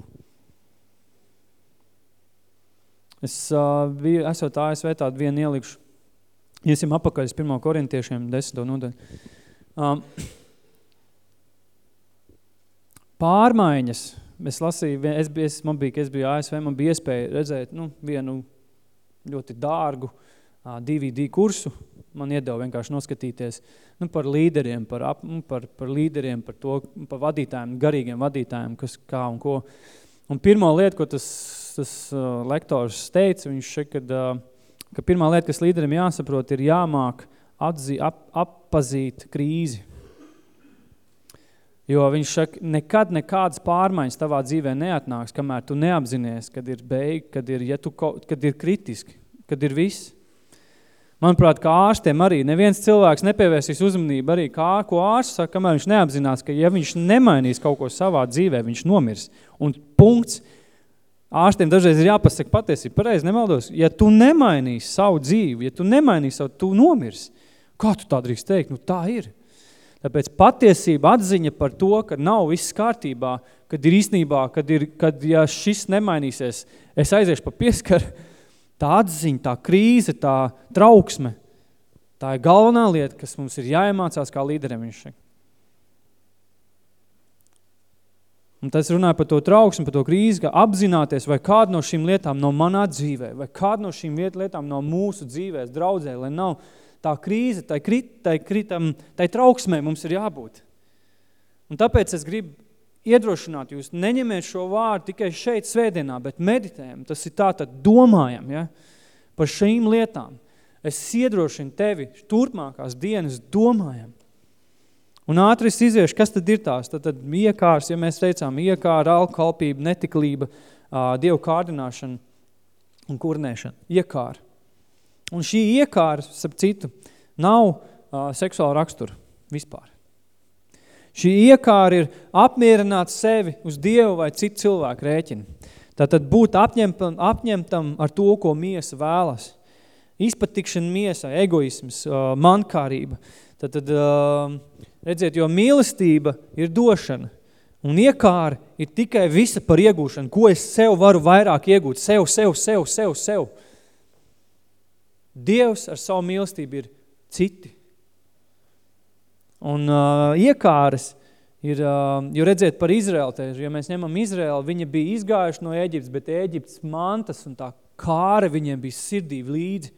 Es uh, biju, esot ASV tādu vienu ielikšu, iesim apakaļ uz 1. korintiešiem 10. nodaļu. Um, pārmaiņas, es lasīju, es, es, man bija, es biju ASV, man bija iespēja redzēt nu, vienu ļoti dārgu DVD kursu, man iedeva vienkārši noskatīties nu, par līderiem, par, ap, nu, par, par līderiem, par to, par vadītājiem, garīgiem vadītājiem, kas kā un ko. Un pirmā lieta, ko tas, tas uh, lektors teica, viņš šeit, uh, ka pirmā lieta, kas līderim jāsaprot, ir jāmāk atzī, ap, appazīt krīzi. Jo viņš saka, nekad nekādas pārmaiņas tavā dzīvē neatnāks, kamēr tu neapzinies, kad ir beig, kad ir, ja tu, kad ir kritiski, kad ir viss. Manuprāt, kā ārstiem arī neviens cilvēks nepievērsīs uzmanību arī kā, ko ārsts saka, kamēr viņš neapzinās, ka ja viņš nemainīs kaut ko savā dzīvē, viņš nomirs. Un punkts, ārstiem dažreiz ir jāpasaka patiesība, pareizi nemaldos, ja tu nemainīsi savu dzīvi, ja tu nemainīsi savu, tu nomirs. Kā tu tā drīkst teikt? Nu tā ir. Tāpēc patiesība atziņa par to, ka nav viss kārtībā, kad ir īstenībā, kad, ir, kad ja šis nemainīsies, es aiziešu pa pieskaru, tā atziņa, tā krīze, tā trauksme, tā ir galvenā lieta, kas mums ir jāiemācās kā līderiem, viņš saka. Un tas runāja par to trauksmi, par to krīzi, ka apzināties, vai kāda no šīm lietām no manā dzīvē, vai kāda no šīm lietām no mūsu dzīvēs, draudzē, lai nav tā krīze, tai, krit, tai, kritam, tai trauksmē mums ir jābūt. Un tāpēc es gribu iedrošināt jūs, neņemiet šo vārdu tikai šeit svētdienā, bet meditējam, tas ir tā, tad domājam ja, par šīm lietām. Es iedrošinu tevi turpmākās dienas domājam. Un ātri es iziešu, kas tad ir tās? Tad, tad iekārs, ja mēs teicām, iekāra, alkalpība, netiklība, dievu kārdināšana un kurnēšana. Iekāra. Un šī iekāra, sap citu, nav uh, seksuāla rakstura vispār. Šī iekāra ir apmierināt sevi uz Dievu vai citu cilvēku rēķinu. Tātad būt apņemtam, apņemtam ar to, ko miesa vēlas. Izpatikšana miesā, egoisms, mankārība. Tātad, redziet, jo mīlestība ir došana. Un iekāra ir tikai visa par iegūšanu. Ko es sev varu vairāk iegūt? Sev, sev, sev, sev, sev. Dievs ar savu mīlestību ir citi. Un uh, iekāres ir, uh, jo redziet par Izraelu, te, ja mēs ņemam Izraelu, viņi bija izgājuši no Eģiptes, bet Eģiptes mantas un tā kāre viņiem bija sirdī līdzi.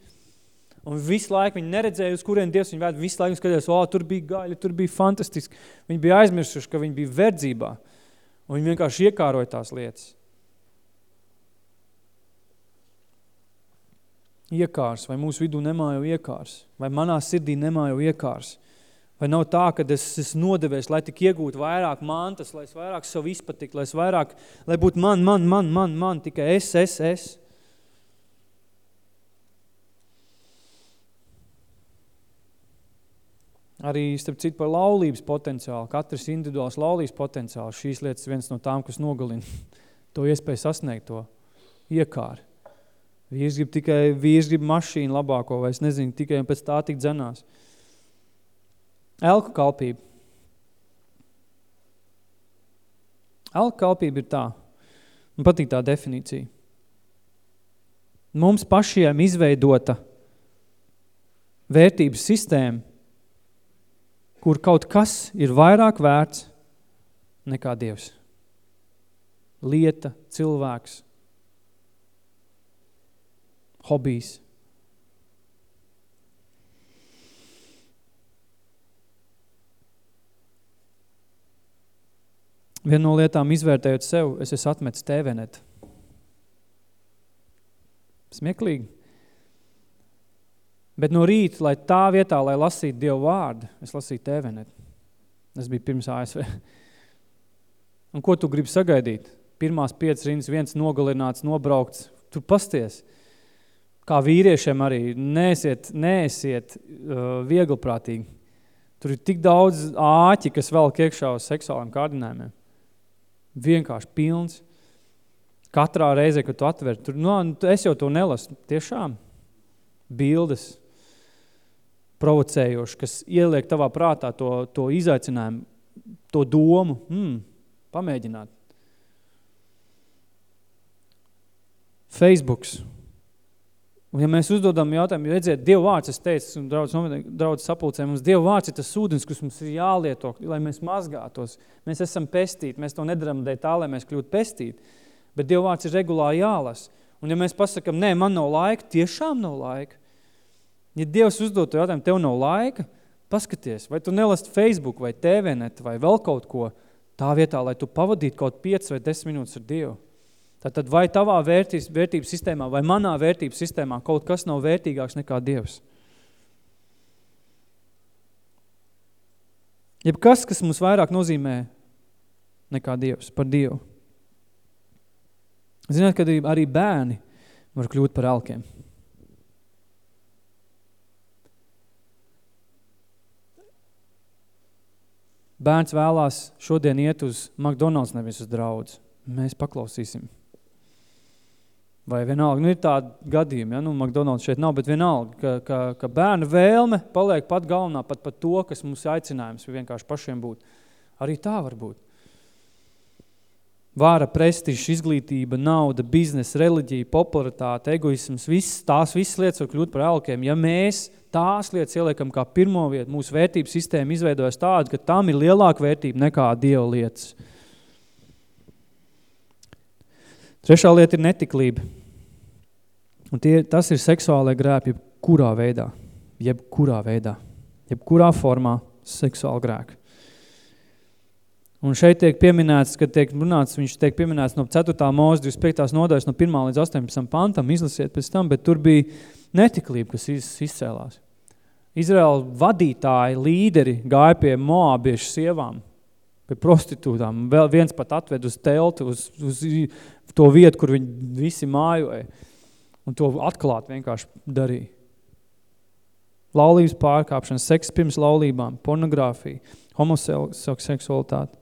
Un visu laiku viņi neredzēja, uz kurien Dievs viņu vēd, visu laiku skatījās, o, tur bija gaļa, tur bija fantastiski. Viņi bija aizmirsuši, ka viņi bija verdzībā. Un viņi vienkārši iekāroja tās lietas. Iekārs, vai mūsu vidū nemājo iekārs, vai manā sirdī nemājo iekārs. Vai nav tā, ka es esmu nodevies, lai tik iegūtu vairāk mantas, lai es vairāk savu izpatiktu, lai es vairāk, lai būtu man, man, man, man, man, tikai es, es, es. Arī, starp citu, par laulības potenciālu. Katrs individuāls laulības potenciāls. Šīs lietas viens no tām, kas nogalina (laughs) to iespēju sasniegt to iekāri. Vīrs grib tikai, vīrs grib mašīnu labāko, vai es nezinu, tikai un pēc tā tik dzenās. Elku kalpība. Elku kalpība ir tā. Man patīk tā definīcija. Mums pašiem izveidota vērtības sistēma, kur kaut kas ir vairāk vērts nekā Dievs. Lieta, cilvēks, hobijs. Viena no lietām izvērtējot sev, es esmu atmetis TVNet. Smieklīgi. Bet no rīta, lai tā vietā, lai lasītu Dievu vārdu, es lasīju TVNet. Tas bija pirms ASV. Un ko tu gribi sagaidīt? Pirmās piecas rindas, viens nogalināts, nobraukts. Tur pasties. Kā vīriešiem arī, neesiet, neesiet uh, vieglprātīgi. Tur ir tik daudz āķi, kas vēl iekšā uz seksuāliem kārdinājumiem vienkārši pilns. Katrā reizē, kad tu atver, tur, nu, es jau to nelasu, tiešām, bildes. provocējošs, kas ieliek tavā prātā to, to izaicinājumu, to domu, hmm, pamēģināt. Facebooks. Un ja mēs uzdodam jautājumu, redziet, Dieva vārds, es teicu, un draudz, draudz sapulcē, mums Dieva vārds ir tas ūdens, kas mums ir jālieto, lai mēs mazgātos. Mēs esam pestīti, mēs to nedaram dēļ tā, lai mēs kļūtu pestīti. Bet Dieva vārds ir regulāri jālas. Un ja mēs pasakam, nē, man nav laika, tiešām nav laika. Ja Dievs uzdod to jautājumu, tev nav laika, paskaties, vai tu nelast Facebook vai TVNet vai vēl kaut ko tā vietā, lai tu pavadītu kaut 5 vai 10 minūtes ar Dievu. Tātad vai tavā vērtības, vērtības sistēmā vai manā vērtības sistēmā kaut kas nav vērtīgāks nekā Dievs? Jeb kas, kas mums vairāk nozīmē nekā Dievs, par Dievu. Zināt, kad arī bērni var kļūt par elkiem. Bērns vēlās šodien iet uz McDonald's, nevis uz draudz. Mēs paklausīsim. Vai vienalga, nu ir tādi gadījumi, ja, nu McDonald's šeit nav, bet vienalga, ka, ka, ka bērna vēlme paliek pat galvenā, pat pat to, kas mums aicinājums vienkārši pašiem būt. Arī tā var būt. Vāra, prestižs, izglītība, nauda, biznesa, reliģija, popularitāte, egoisms, viss, tās visas lietas var kļūt par elkiem. Ja mēs tās lietas ieliekam kā pirmo vietu, mūsu vērtības sistēma izveidojas tāda, ka tam ir lielāka vērtība nekā Dieva lietas. Trešā lieta ir netiklība. Un tie, tas ir seksuālai grēki jebkurā veidā, jebkurā veidā, jebkurā formā seksuāla grēka. Un šeit tiek pieminēts, kad tiek runāts, viņš tiek pieminēts no 4. mūzes 25. nodaļas no 1. līdz 18. pantam, izlasiet pēc tam, bet tur bija netiklība, kas iz, izcēlās. Izraela vadītāji, līderi gāja pie moabiešu sievām, pie prostitūtām. Vēl viens pat atved uz telti, uz, uz to vietu, kur viņi visi mājoja. Un to atklāt vienkārši darīja. Laulības pārkāpšana, seks pirms laulībām, pornogrāfija, homoseksualitāte.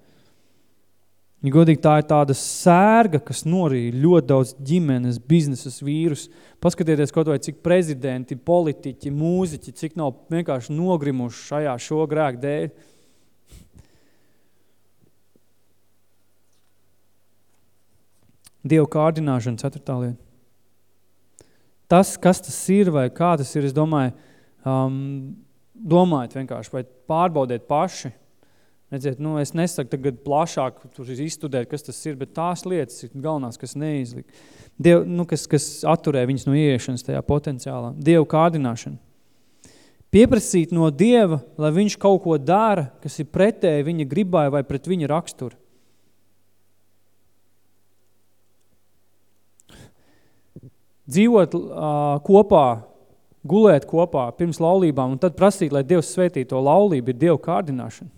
Ja godīgi tā ir tāda sērga, kas norīja ļoti daudz ģimenes, bizneses vīrus. Paskatieties kaut vai cik prezidenti, politiķi, mūziķi, cik nav vienkārši nogrimuši šajā šo grēku dēļ. Dievu kārdināšana, ceturtā lieta. Tas, kas tas ir vai kā tas ir, es domāju, um, domājiet vienkārši, vai pārbaudiet paši. Redziet, nu, es nesaku tagad plašāk tur izstudēt, kas tas ir, bet tās lietas ir galvenās, kas neizlika. Diev, nu, kas, kas atturē viņas no ieiešanas tajā potenciālā. Dievu kārdināšana. Pieprasīt no Dieva, lai viņš kaut ko dara, kas ir pretēji viņa gribai vai pret viņa raksturu. Dzīvot uh, kopā, gulēt kopā pirms laulībām un tad prasīt, lai Dievs svētī to laulību, ir Dievu kārdināšana.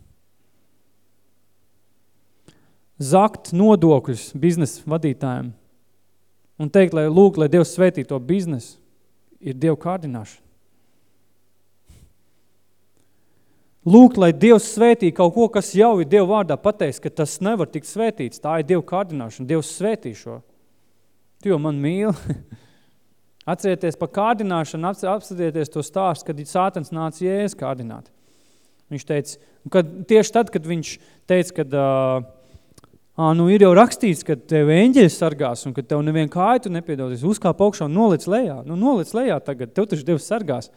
Zakt nodokļus biznesa vadītājiem un teikt, lai lūk, lai Dievs svētī to biznesu, ir Dievu kārdināšana. Lūk, lai Dievs svētī kaut ko, kas jau ir Dievu vārdā pateiks, ka tas nevar tikt svētīts. Tā ir Dievu kārdināšana. Dievs svētī šo. Tu jau man mīli. (laughs) Atcerieties par kārdināšanu, apskatieties to stāstu, kad sātans nāca Jēzus kārdināt. Viņš teica, kad tieši tad, kad viņš teica, kad ā, nu ir jau rakstīts, ka tev eņģeļi sargās un ka tev nevien kāju tu nepiedodies, uzkāp augšā un nolic lejā. Nu, nolic lejā tagad, tev taču Dievs sargās.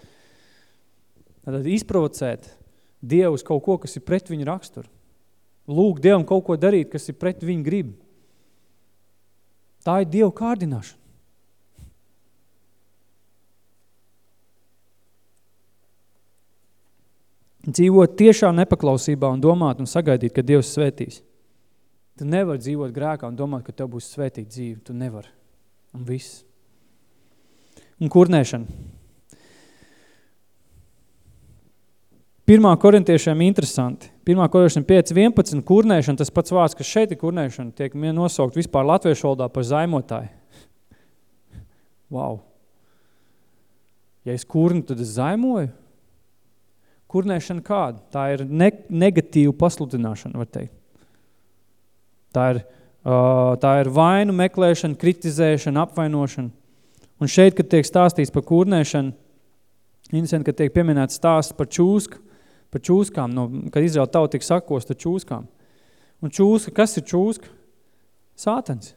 Tad izprovocēt Dievu uz kaut ko, kas ir pret viņa raksturu. Lūk Dievam kaut ko darīt, kas ir pret viņa grib. Tā ir Dievu kārdināšana. Dzīvot tiešā nepaklausībā un domāt un sagaidīt, ka Dievs svētīs. Tu nevar dzīvot grēkā un domāt, ka tev būs svētīga dzīve. Tu nevar. Un viss. Un kurnēšana. Pirmā korintiešiem interesanti. Pirmā korintiešiem 5.11 kurnēšana, tas pats vārds, kas šeit ir kurnēšana, tiek nosaukt vispār latviešu valodā par zaimotāju. Wow. Ja es kurnu, tad es zaimoju? Kurnēšana kāda? Tā ir ne, negatīva pasludināšana, var teikt. Tā ir, uh, tā ir vainu meklēšana, kritizēšana, apvainošana. Un šeit, kad tiek stāstīts par kurnēšanu, Interesanti, ka tiek pieminēts stāsts par čūsku, par čūskām, no, kad Izraela tauta tiek sakosta čūskām. Un čūska, kas ir čūska? Sātans.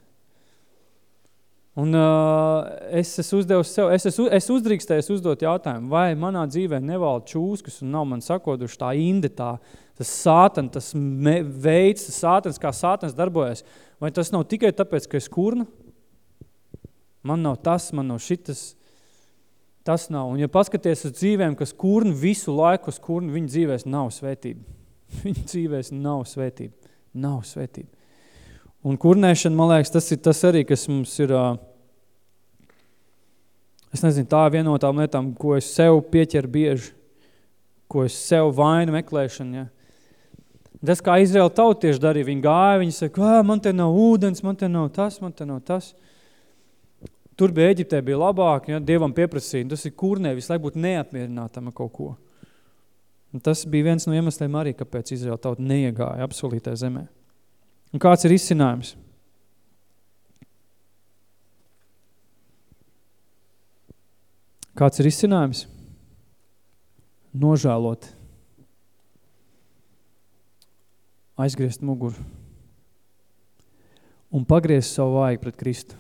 Un uh, es esmu uzdevusi sev, es, esmu, es uzdrīkstējos uzdot jautājumu, vai manā dzīvē nevalda čūskas un nav man sakoduši tā inde, tā, tas sātans, tas me, veids, tas sātans, kā sātans darbojas. Vai tas nav tikai tāpēc, ka es kurna? Man nav tas, man nav šitas, tas nav. Un ja paskaties uz dzīvēm, kas kurna visu laiku uz kurna, viņa dzīvēs nav svētība. (laughs) Viņa dzīvēs nav svētība. Nav svētība. Un kurnēšana, man liekas, tas ir tas arī, kas mums ir, es nezinu, tā viena no tām lietām, ko es sev pieķeru bieži, ko es sev vainu meklēšanu, ja. Tas, kā Izraela tautieši darīja, viņi gāja, viņi saka, man te nav ūdens, man te nav tas, man te nav tas. Tur bija Eģiptē bija labāk, ja, Dievam pieprasīja, tas ir kurnē, visu laiku būt neapmierinātam ar kaut ko. Un tas bija viens no iemesliem arī, kāpēc Izraela tauta neiegāja absolūtē zemē. Un kāds ir izcinājums? Kāds ir izcinājums? Nožēlot. Aizgriezt muguru. Un pagriezt savu vāju pret Kristu.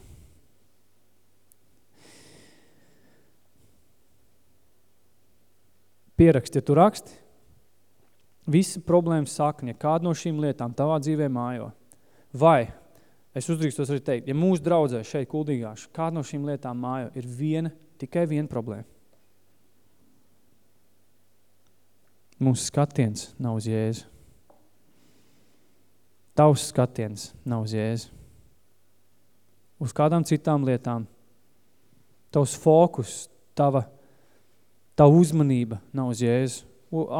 Pieraksti, ja tu raksti, visi problēmas sakni, ja kāda no šīm lietām tavā dzīvē mājo. Vai, es uzdrīkstos arī teikt, ja mūsu draudzē šeit kuldīgāši, kāda no šīm lietām mājo, ir viena, tikai viena problēma. Mūsu skatiens nav uz Jēzu. Tavs skatiens nav uz Jēzu. Uz kādām citām lietām. Tavs fokus, tava tā uzmanība nav uz Jēzu.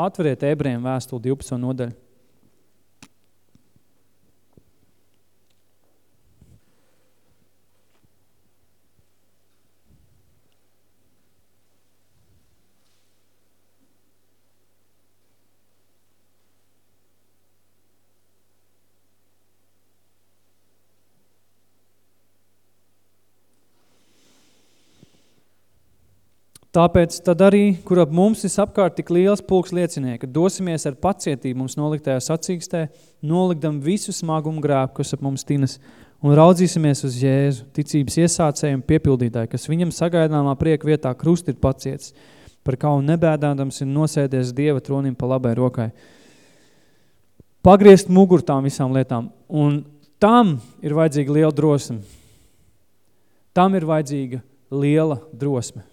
Atveriet ebrejiem vēstuli 12. nodaļu. Tāpēc tad arī, kur ap mums ir apkārt tik liels pulks liecinieki, dosimies ar pacietību mums noliktajā sacīkstē, nolikdam visu smagumu grēku, kas ap mums tinas, un raudzīsimies uz Jēzu, ticības iesācēju un piepildītāju, kas viņam sagaidāmā prieka vietā krust ir paciets, par kaunu nebēdādams ir nosēdies Dieva tronim pa labai rokai. Pagriezt muguru tām visām lietām, un tam ir vajadzīga liela drosme. Tam ir vajadzīga liela drosme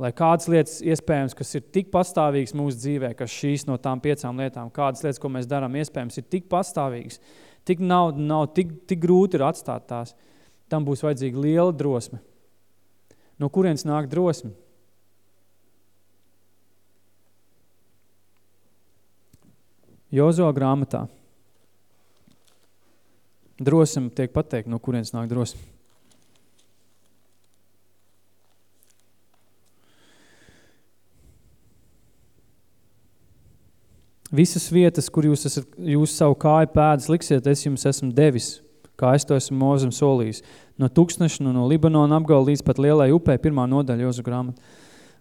lai kādas lietas iespējams, kas ir tik pastāvīgas mūsu dzīvē, kas šīs no tām piecām lietām, kādas lietas, ko mēs darām, iespējams, ir tik pastāvīgas, tik nav, nav tik, tik grūti ir atstāt tās, tam būs vajadzīga liela drosme. No kurienes nāk drosme? Jozo grāmatā. Drosme tiek pateikt, no kurienes nāk drosme. Visas vietas, kur jūs, esat, jūs savu kāju pēdas liksiet, es jums esmu devis, kā es to esmu mūzim solījis. No tūkstneša, no Libanona apgala līdz pat lielai upē, pirmā nodaļa Jozu grāmata.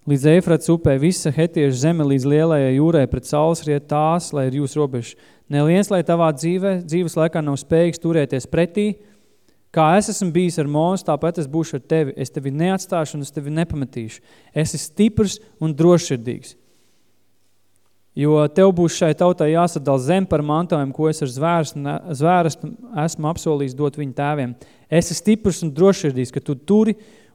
Līdz Eifrats upē visa hetieša zeme līdz lielajai jūrai pret saules riet tās, lai ir jūs robežs. Neliens, lai tavā dzīvē, dzīves laikā nav spējīgs turēties pretī, kā es esmu bijis ar mūsu, tāpēc es būšu ar tevi. Es tevi neatstāšu un es tevi nepametīšu. Es esmu stiprs un drošsirdīgs. Jo tev būs šai tautai jāsadala zem par mantojumu, ko es ar zvērestu esmu apsolījis dot viņu tēviem. Es esmu stiprs un drošsirdīs, ka tu turi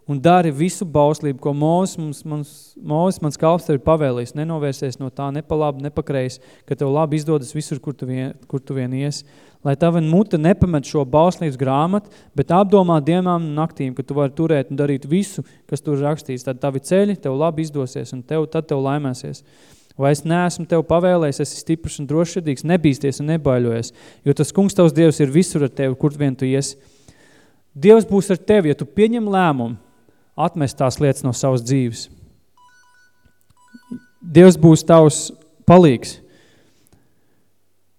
un dari visu bauslību, ko Mūzes mums, mums, Mūzes mans kalps tev ir pavēlījis. Nenovērsies no tā ne pa labi, ne pa kreisi, ka tev labi izdodas visur, kur tu vien, kur tu vien ies. Lai tava mute nepamet šo bauslības grāmatu, bet apdomā dienām un naktīm, ka tu vari turēt un darīt visu, kas tur rakstīts. Tad tavi ceļi tev labi izdosies un tev, tad tev laimēsies vai es neesmu tev pavēlējis, esi stiprs un drošsirdīgs, nebīsties un nebaiļojies, jo tas kungs tavs Dievs ir visur ar tevi, kur vien tu ies. Dievs būs ar tevi, ja tu pieņem lēmumu atmest tās lietas no savas dzīves. Dievs būs tavs palīgs.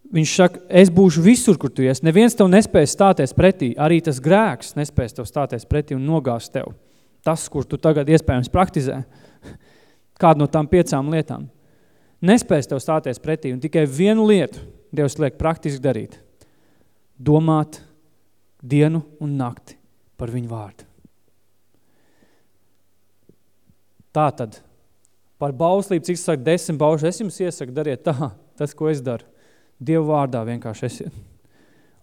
Viņš saka, es būšu visur, kur tu ies. Neviens tev nespēs stāties pretī. Arī tas grēks nespēs tev stāties pretī un nogās tev. Tas, kur tu tagad iespējams praktizē. (laughs) kādu no tām piecām lietām. Nespēs tev stāties pretī un tikai vienu lietu Dievs liek praktiski darīt. Domāt dienu un nakti par viņu vārdu. Tātad, par bauslību, cik saka desmit baušu, es jums iesaku, dariet tā, tas, ko es daru. Dievu vārdā vienkārši esiet.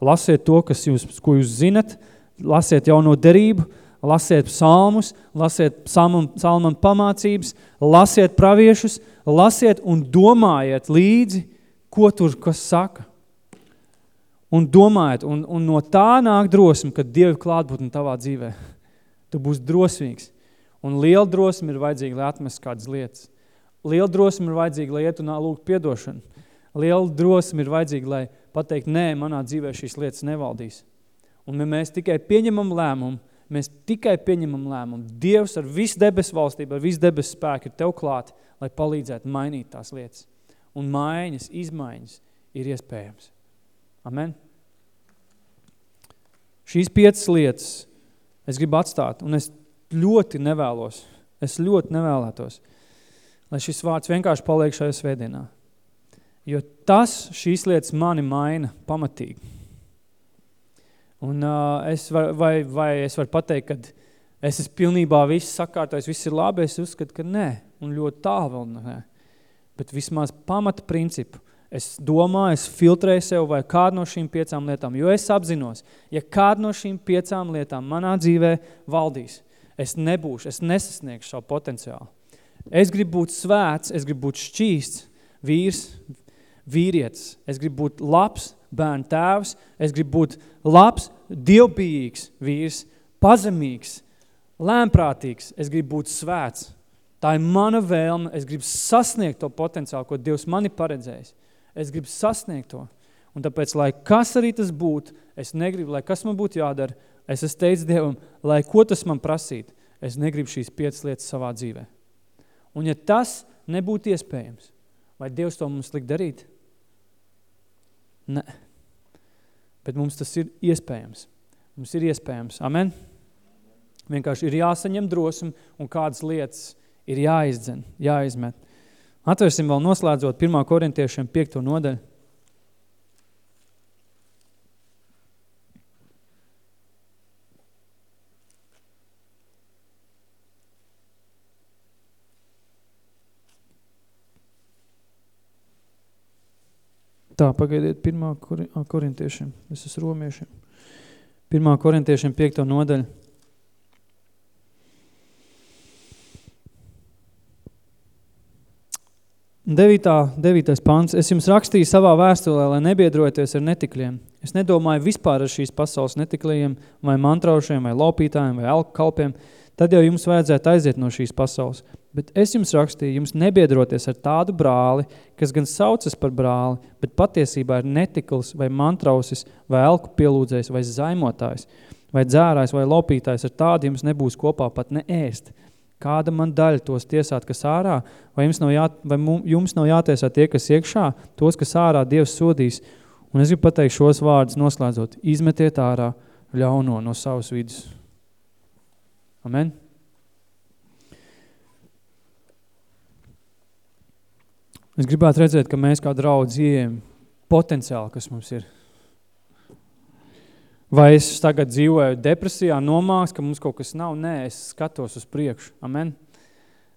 Lasiet to, kas jūs, ko jūs zinat, lasiet jauno derību, lasiet psalmus, lasiet psalmam, psalmam pamācības, lasiet praviešus, lasiet un domājiet līdzi, ko tur kas saka. Un domājiet, un, un no tā nāk drosme, kad Dievi klātbūtni tavā dzīvē. (laughs) Tu būsi drosmīgs. Un liela drosme ir vajadzīga, lai atmest kādas lietas. Liela drosme ir vajadzīga, lai iet un lūgt piedošanu. Liela drosme ir vajadzīga, lai pateikt, nē, manā dzīvē šīs lietas nevaldīs. Un ja mēs tikai pieņemam lēmumu, mēs tikai pieņemam lēmumu. Dievs ar visu debesu valstību, ar visu debesu spēku ir tev klāt, lai palīdzētu mainīt tās lietas. Un maiņas, izmaiņas ir iespējams. Amen. Šīs piecas lietas es gribu atstāt, un es ļoti nevēlos, es ļoti nevēlētos, lai šis vārds vienkārši paliek šajā svētdienā. Jo tas, šīs lietas mani maina pamatīgi. Un uh, es var, vai, vai es varu pateikt, ka es esmu pilnībā viss sakārtojis, viss ir labi, es uzskatu, ka nē, un ļoti tā vēl nē. Bet vismaz pamata principu Es domāju, es filtrēju sev vai kādu no šīm piecām lietām, jo es apzinos, ja kādu no šīm piecām lietām manā dzīvē valdīs, es nebūšu, es nesasniegšu savu potenciālu. Es gribu būt svēts, es gribu būt šķīsts, vīrs, vīrietis, es gribu būt labs bērnu tēvs, es gribu būt labs, dievbijīgs vīrs, pazemīgs, lēmprātīgs, es gribu būt svēts. Tā ir mana vēlme, es gribu sasniegt to potenciālu, ko Dievs mani paredzējis. Es gribu sasniegt to. Un tāpēc, lai kas arī tas būtu, es negribu, lai kas man būtu jādara, es es teicu Dievam, lai ko tas man prasīt, es negribu šīs piecas lietas savā dzīvē. Un ja tas nebūtu iespējams, vai Dievs to mums likt darīt? Nē. Bet mums tas ir iespējams. Mums ir iespējams. Amen? Vienkārši ir jāsaņem drosme un kādas lietas ir jāizdzen, jāizmet. Atversim vēl noslēdzot 1. korintiešiem 5. nodaļu. Tā, pagaidiet, 1. korintiešiem, es esmu romiešiem. 1. korintiešiem 5. nodaļu. Devītā, devītais pants. Es jums rakstīju savā vēstulē, lai nebiedroties ar netikļiem. Es nedomāju vispār ar šīs pasaules netikļiem, vai mantraušiem, vai laupītājiem, vai alku kalpiem. Tad jau jums vajadzētu aiziet no šīs pasaules. Bet es jums rakstīju, jums nebiedroties ar tādu brāli, kas gan saucas par brāli, bet patiesībā ir netikls, vai mantrausis, vai alku pielūdzējs, vai zaimotājs, vai dzērājs, vai laupītājs. Ar tādu jums nebūs kopā pat ne ēst. Kāda man daļa tos tiesāt, kas ārā, vai jums nav, jā, vai jums nav jātiesā tie, kas iekšā, tos, kas ārā Dievs sodīs. Un es gribu pateikt šos vārdus noslēdzot. Izmetiet ārā ļauno no savas vidus. Amen. Es gribētu redzēt, ka mēs kā draudz ieejam potenciāli, kas mums ir. Vai es tagad dzīvoju depresijā, nomāks, ka mums kaut kas nav? Nē, es skatos uz priekšu. Amen.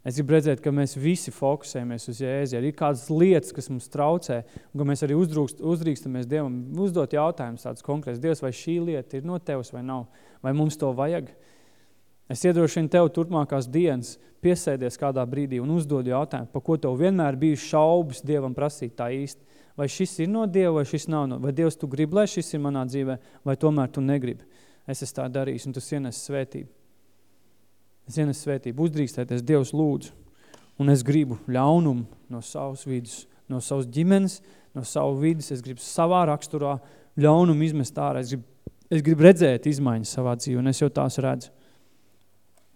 Es gribu redzēt, ka mēs visi fokusējamies uz Jēzi. Ir kādas lietas, kas mums traucē, un ka mēs arī uzdrūkst, uzdrīkstamies Dievam uzdot jautājumus tādus konkrēts. Dievs, vai šī lieta ir no Tevs vai nav? Vai mums to vajag? Es iedrošinu Tev turpmākās dienas piesēdies kādā brīdī un uzdod jautājumu, pa ko Tev vienmēr bija šaubas Dievam prasīt tā īsti vai šis ir no Dieva, vai šis nav no, vai Dievs tu gribi, lai šis ir manā dzīvē, vai tomēr tu negribi. Es esmu tā darījis, un tu ienes svētību. Es ienes svētību, uzdrīkstēties Dievs lūdzu, un es gribu ļaunumu no savas vidus, no savas ģimenes, no savu vidus, es gribu savā raksturā ļaunumu izmest ārā, es gribu, es gribu redzēt izmaiņas savā dzīvē, un es jau tās redzu.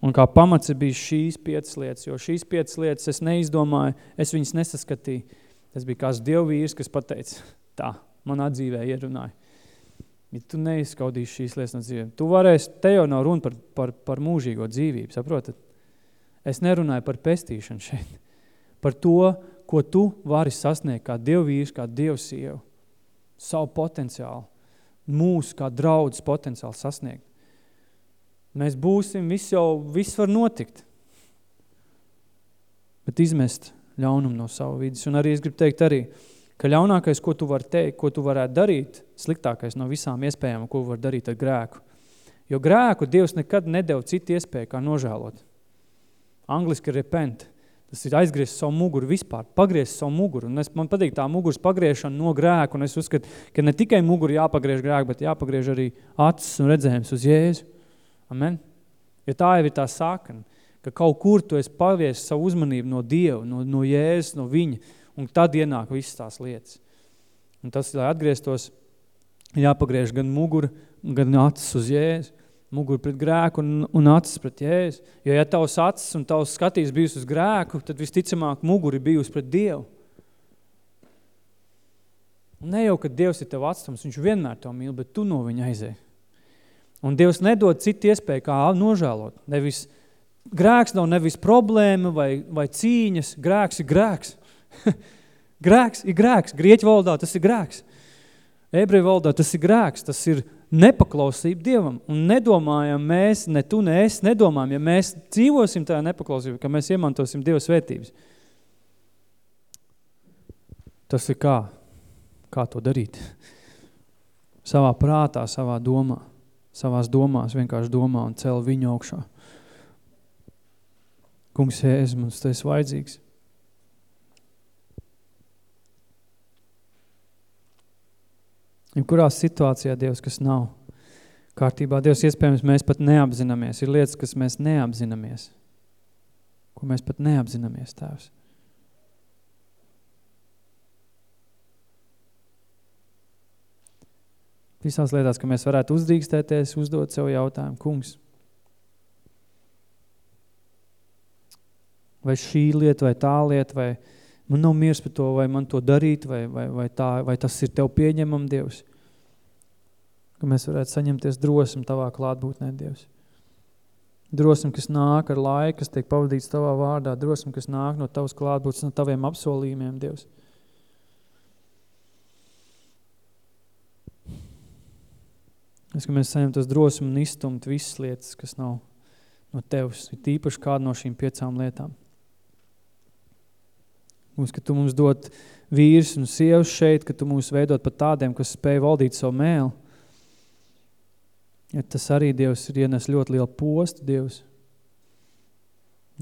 Un kā pamats ir bijis šīs piecas lietas, jo šīs piecas lietas es neizdomāju, es viņas nesaskatīju, Tas bija kāds dievvīrs, kas pateica, tā, manā dzīvē ierunāja. Ja tu neizskaudīsi šīs lietas no dzīvēm, tu varēsi, te jau nav runa par, par, par mūžīgo dzīvību, saprotat? Es nerunāju par pestīšanu šeit. par to, ko tu vari sasniegt kā dievvīrs, kā dievsieva, savu potenciālu, mūsu kā draudz potenciālu sasniegt. Mēs būsim, viss jau, viss var notikt. Bet izmest ļaunumu no savu vidas. Un arī es gribu teikt arī, ka ļaunākais, ko tu vari teikt, ko tu varētu darīt, sliktākais no visām iespējām, ko var darīt ar grēku. Jo grēku Dievs nekad nedeva citu iespēju, kā nožēlot. Angliski repent. Tas ir aizgriezt savu muguru vispār, pagriezt savu muguru. Un es, man patīk tā muguras pagriešana no grēku, un es uzskatu, ka ne tikai muguru jāpagriež grēku, bet jāpagriež arī acis un redzējums uz Jēzu. Amen. Jo tā jau ir tā sākana, ka kaut kur tu esi pavies savu uzmanību no Dieva, no, no Jēzus, no viņa, un tad ienāk visas tās lietas. Un tas, lai atgrieztos, jāpagriež gan mugura, gan acis uz Jēzu, muguru pret grēku un, un acis pret Jēzu. Jo ja tavs acis un tavs skatījums bijusi uz grēku, tad visticamāk muguri bijusi pret Dievu. Un ne jau, ka Dievs ir tev atstums, viņš vienmēr tev mīl, bet tu no viņa aizēji. Un Dievs nedod citu iespēju, kā nožēlot. Nevis, grēks nav nevis problēma vai, vai cīņas, grēks ir grēks. (laughs) grēks ir grēks, grieķu valodā tas ir grēks. Ebreju valodā tas ir grēks, tas ir nepaklausība Dievam. Un nedomājam mēs, ne tu, ne es, nedomājam, ja mēs dzīvosim tajā nepaklausībā, ka mēs iemantosim Dieva svētības. Tas ir kā? Kā to darīt? (laughs) Savā prātā, savā domā, savās domās, vienkārši domā un cel viņu augšā. Kungs, Jēzus, mums tas vajadzīgs. Jebkurā situācijā Dievs, kas nav kārtībā, Dievs, iespējams, mēs pat neapzināmies. Ir lietas, kas mēs neapzināmies. Ko mēs pat neapzināmies, Tēvs. Visās lietās, ka mēs varētu uzdrīkstēties, uzdot sev jautājumu, kungs, vai šī lieta, vai tā lieta, vai man nav miers par to, vai man to darīt, vai, vai, vai, tā, vai tas ir tev pieņemam, Dievs. Ka mēs varētu saņemties drosmi tavā klātbūtnē, Dievs. Drosmi, kas nāk ar laiku, kas tiek pavadīts tavā vārdā, drosmi, kas nāk no tavas klātbūtnes, no taviem apsolījumiem, Dievs. Es, ka mēs saņemtos drosmi un izstumt visas lietas, kas nav no tevs, ir tīpaši kāda no šīm piecām lietām. Mums, ka tu mums dod vīrs un sievas šeit, ka tu mūs veidot par tādiem, kas spēj valdīt savu mēlu. Ja tas arī Dievs ir ienes ļoti lielu postu, Dievs.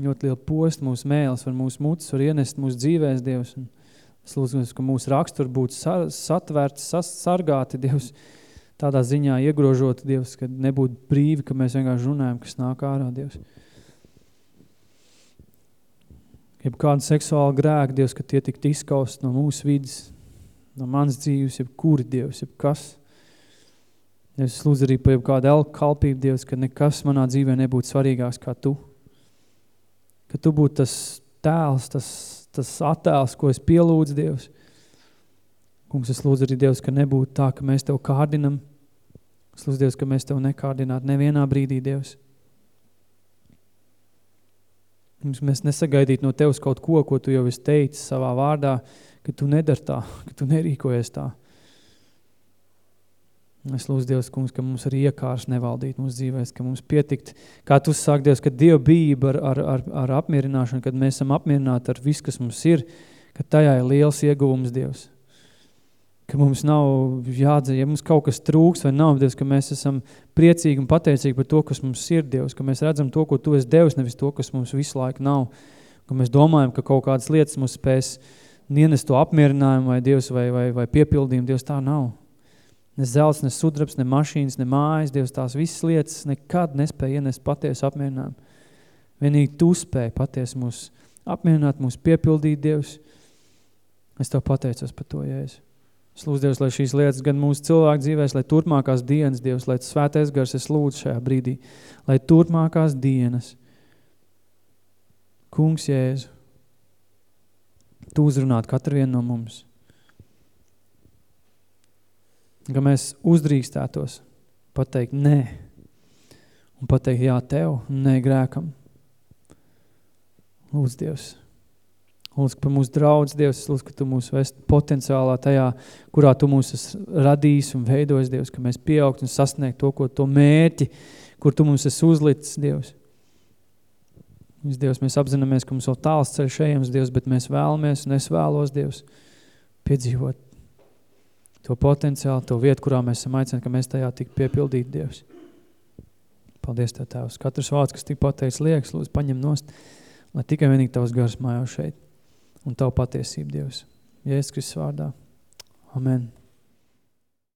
Ļoti lielu postu mūsu mēles, var mūsu mutes, var ienest mūsu dzīvēs, Dievs. Un es lūdzu, ka mūsu rakstur būtu satvērts, sargāti, Dievs, tādā ziņā iegrožoti, Dievs, ka nebūtu brīvi, ka mēs vienkārši runājam, kas nāk ārā, Dievs. jeb kādu seksuālu grēku, Dievs, ka tie tikt izskaust no mūsu vidas, no manas dzīves, jeb kuri Dievs, jeb kas. Dievs, es lūdzu arī par jeb kādu elku kalpību, Dievs, ka nekas manā dzīvē nebūtu svarīgāks kā tu. Ka tu būtu tas tēls, tas, tas attēls, ko es pielūdzu, Dievs. Kungs, es lūdzu arī, Dievs, ka nebūtu tā, ka mēs Tev kārdinam. Es lūdzu, Dievs, ka mēs Tev nekārdinātu nevienā brīdī, Dievs. Mums mēs nesagaidīt no Tevs kaut ko, ko Tu jau esi teicis savā vārdā, ka Tu nedar tā, (laughs) ka Tu nerīkojies tā. Es lūdzu, Dievs, kungs, ka mums arī iekārs nevaldīt mūsu dzīvēs, ka mums pietikt, kā Tu sāk, Dievs, ka Dieva bība ar, ar, ar, ar apmierināšanu, kad mēs esam apmierināti ar visu, kas mums ir, ka tajā ir liels ieguvums, Dievs ka mums nav jādzer, ja mums kaut kas trūks vai nav, Dievs, ka mēs esam priecīgi un pateicīgi par to, kas mums ir, Dievs, ka mēs redzam to, ko Tu esi Devis, nevis to, kas mums visu laiku nav, ka mēs domājam, ka kaut kādas lietas mums spēs ienest to apmierinājumu vai Dievs vai, vai, vai piepildījumu, Dievs, tā nav. Ne zelts, ne sudrabs, ne mašīnas, ne mājas, Dievs, tās visas lietas nekad nespēja ienest patiesu apmierinājumu. Vienīgi Tu spēj patiesi mūs apmierināt, mūs piepildīt, Dievs. Es Tev pateicos par to, Jēzus. Es lūdzu, Dievs, lai šīs lietas gan mūsu cilvēku dzīvēs, lai turpmākās dienas, Dievs, lai svētais gars, es lūdzu šajā brīdī, lai turpmākās dienas, kungs Jēzu, tu uzrunāt katru vienu no mums. Ka mēs uzdrīkstētos pateikt nē, un pateikt jā tev, nē grēkam. Lūdzu, Dievs, Lūdzu, par mūsu draudz, Dievs, es lūdzu, ka Tu mūs vest potenciālā tajā, kurā Tu mūs esi radījis un veidojis, Dievs, ka mēs pieaugt un sasniegt to, ko to mērķi, kur Tu mums esi uzlicis, Dievs. Mēs, Dievs, mēs apzināmies, ka mums vēl tāls ceļš ejams, Dievs, bet mēs vēlamies, un es vēlos, Dievs, piedzīvot to potenciālu, to vietu, kurā mēs esam aicināti, ka mēs tajā tik piepildīti, Dievs. Paldies Tev, Tēvs. Katrs vārds, kas tik pateicis liekas, lūdzu, paņem nost, lai tikai vienīgi Tavs gars mājā šeit un Tavu patiesību, Dievs. Jēzus Kristus vārdā. Amen.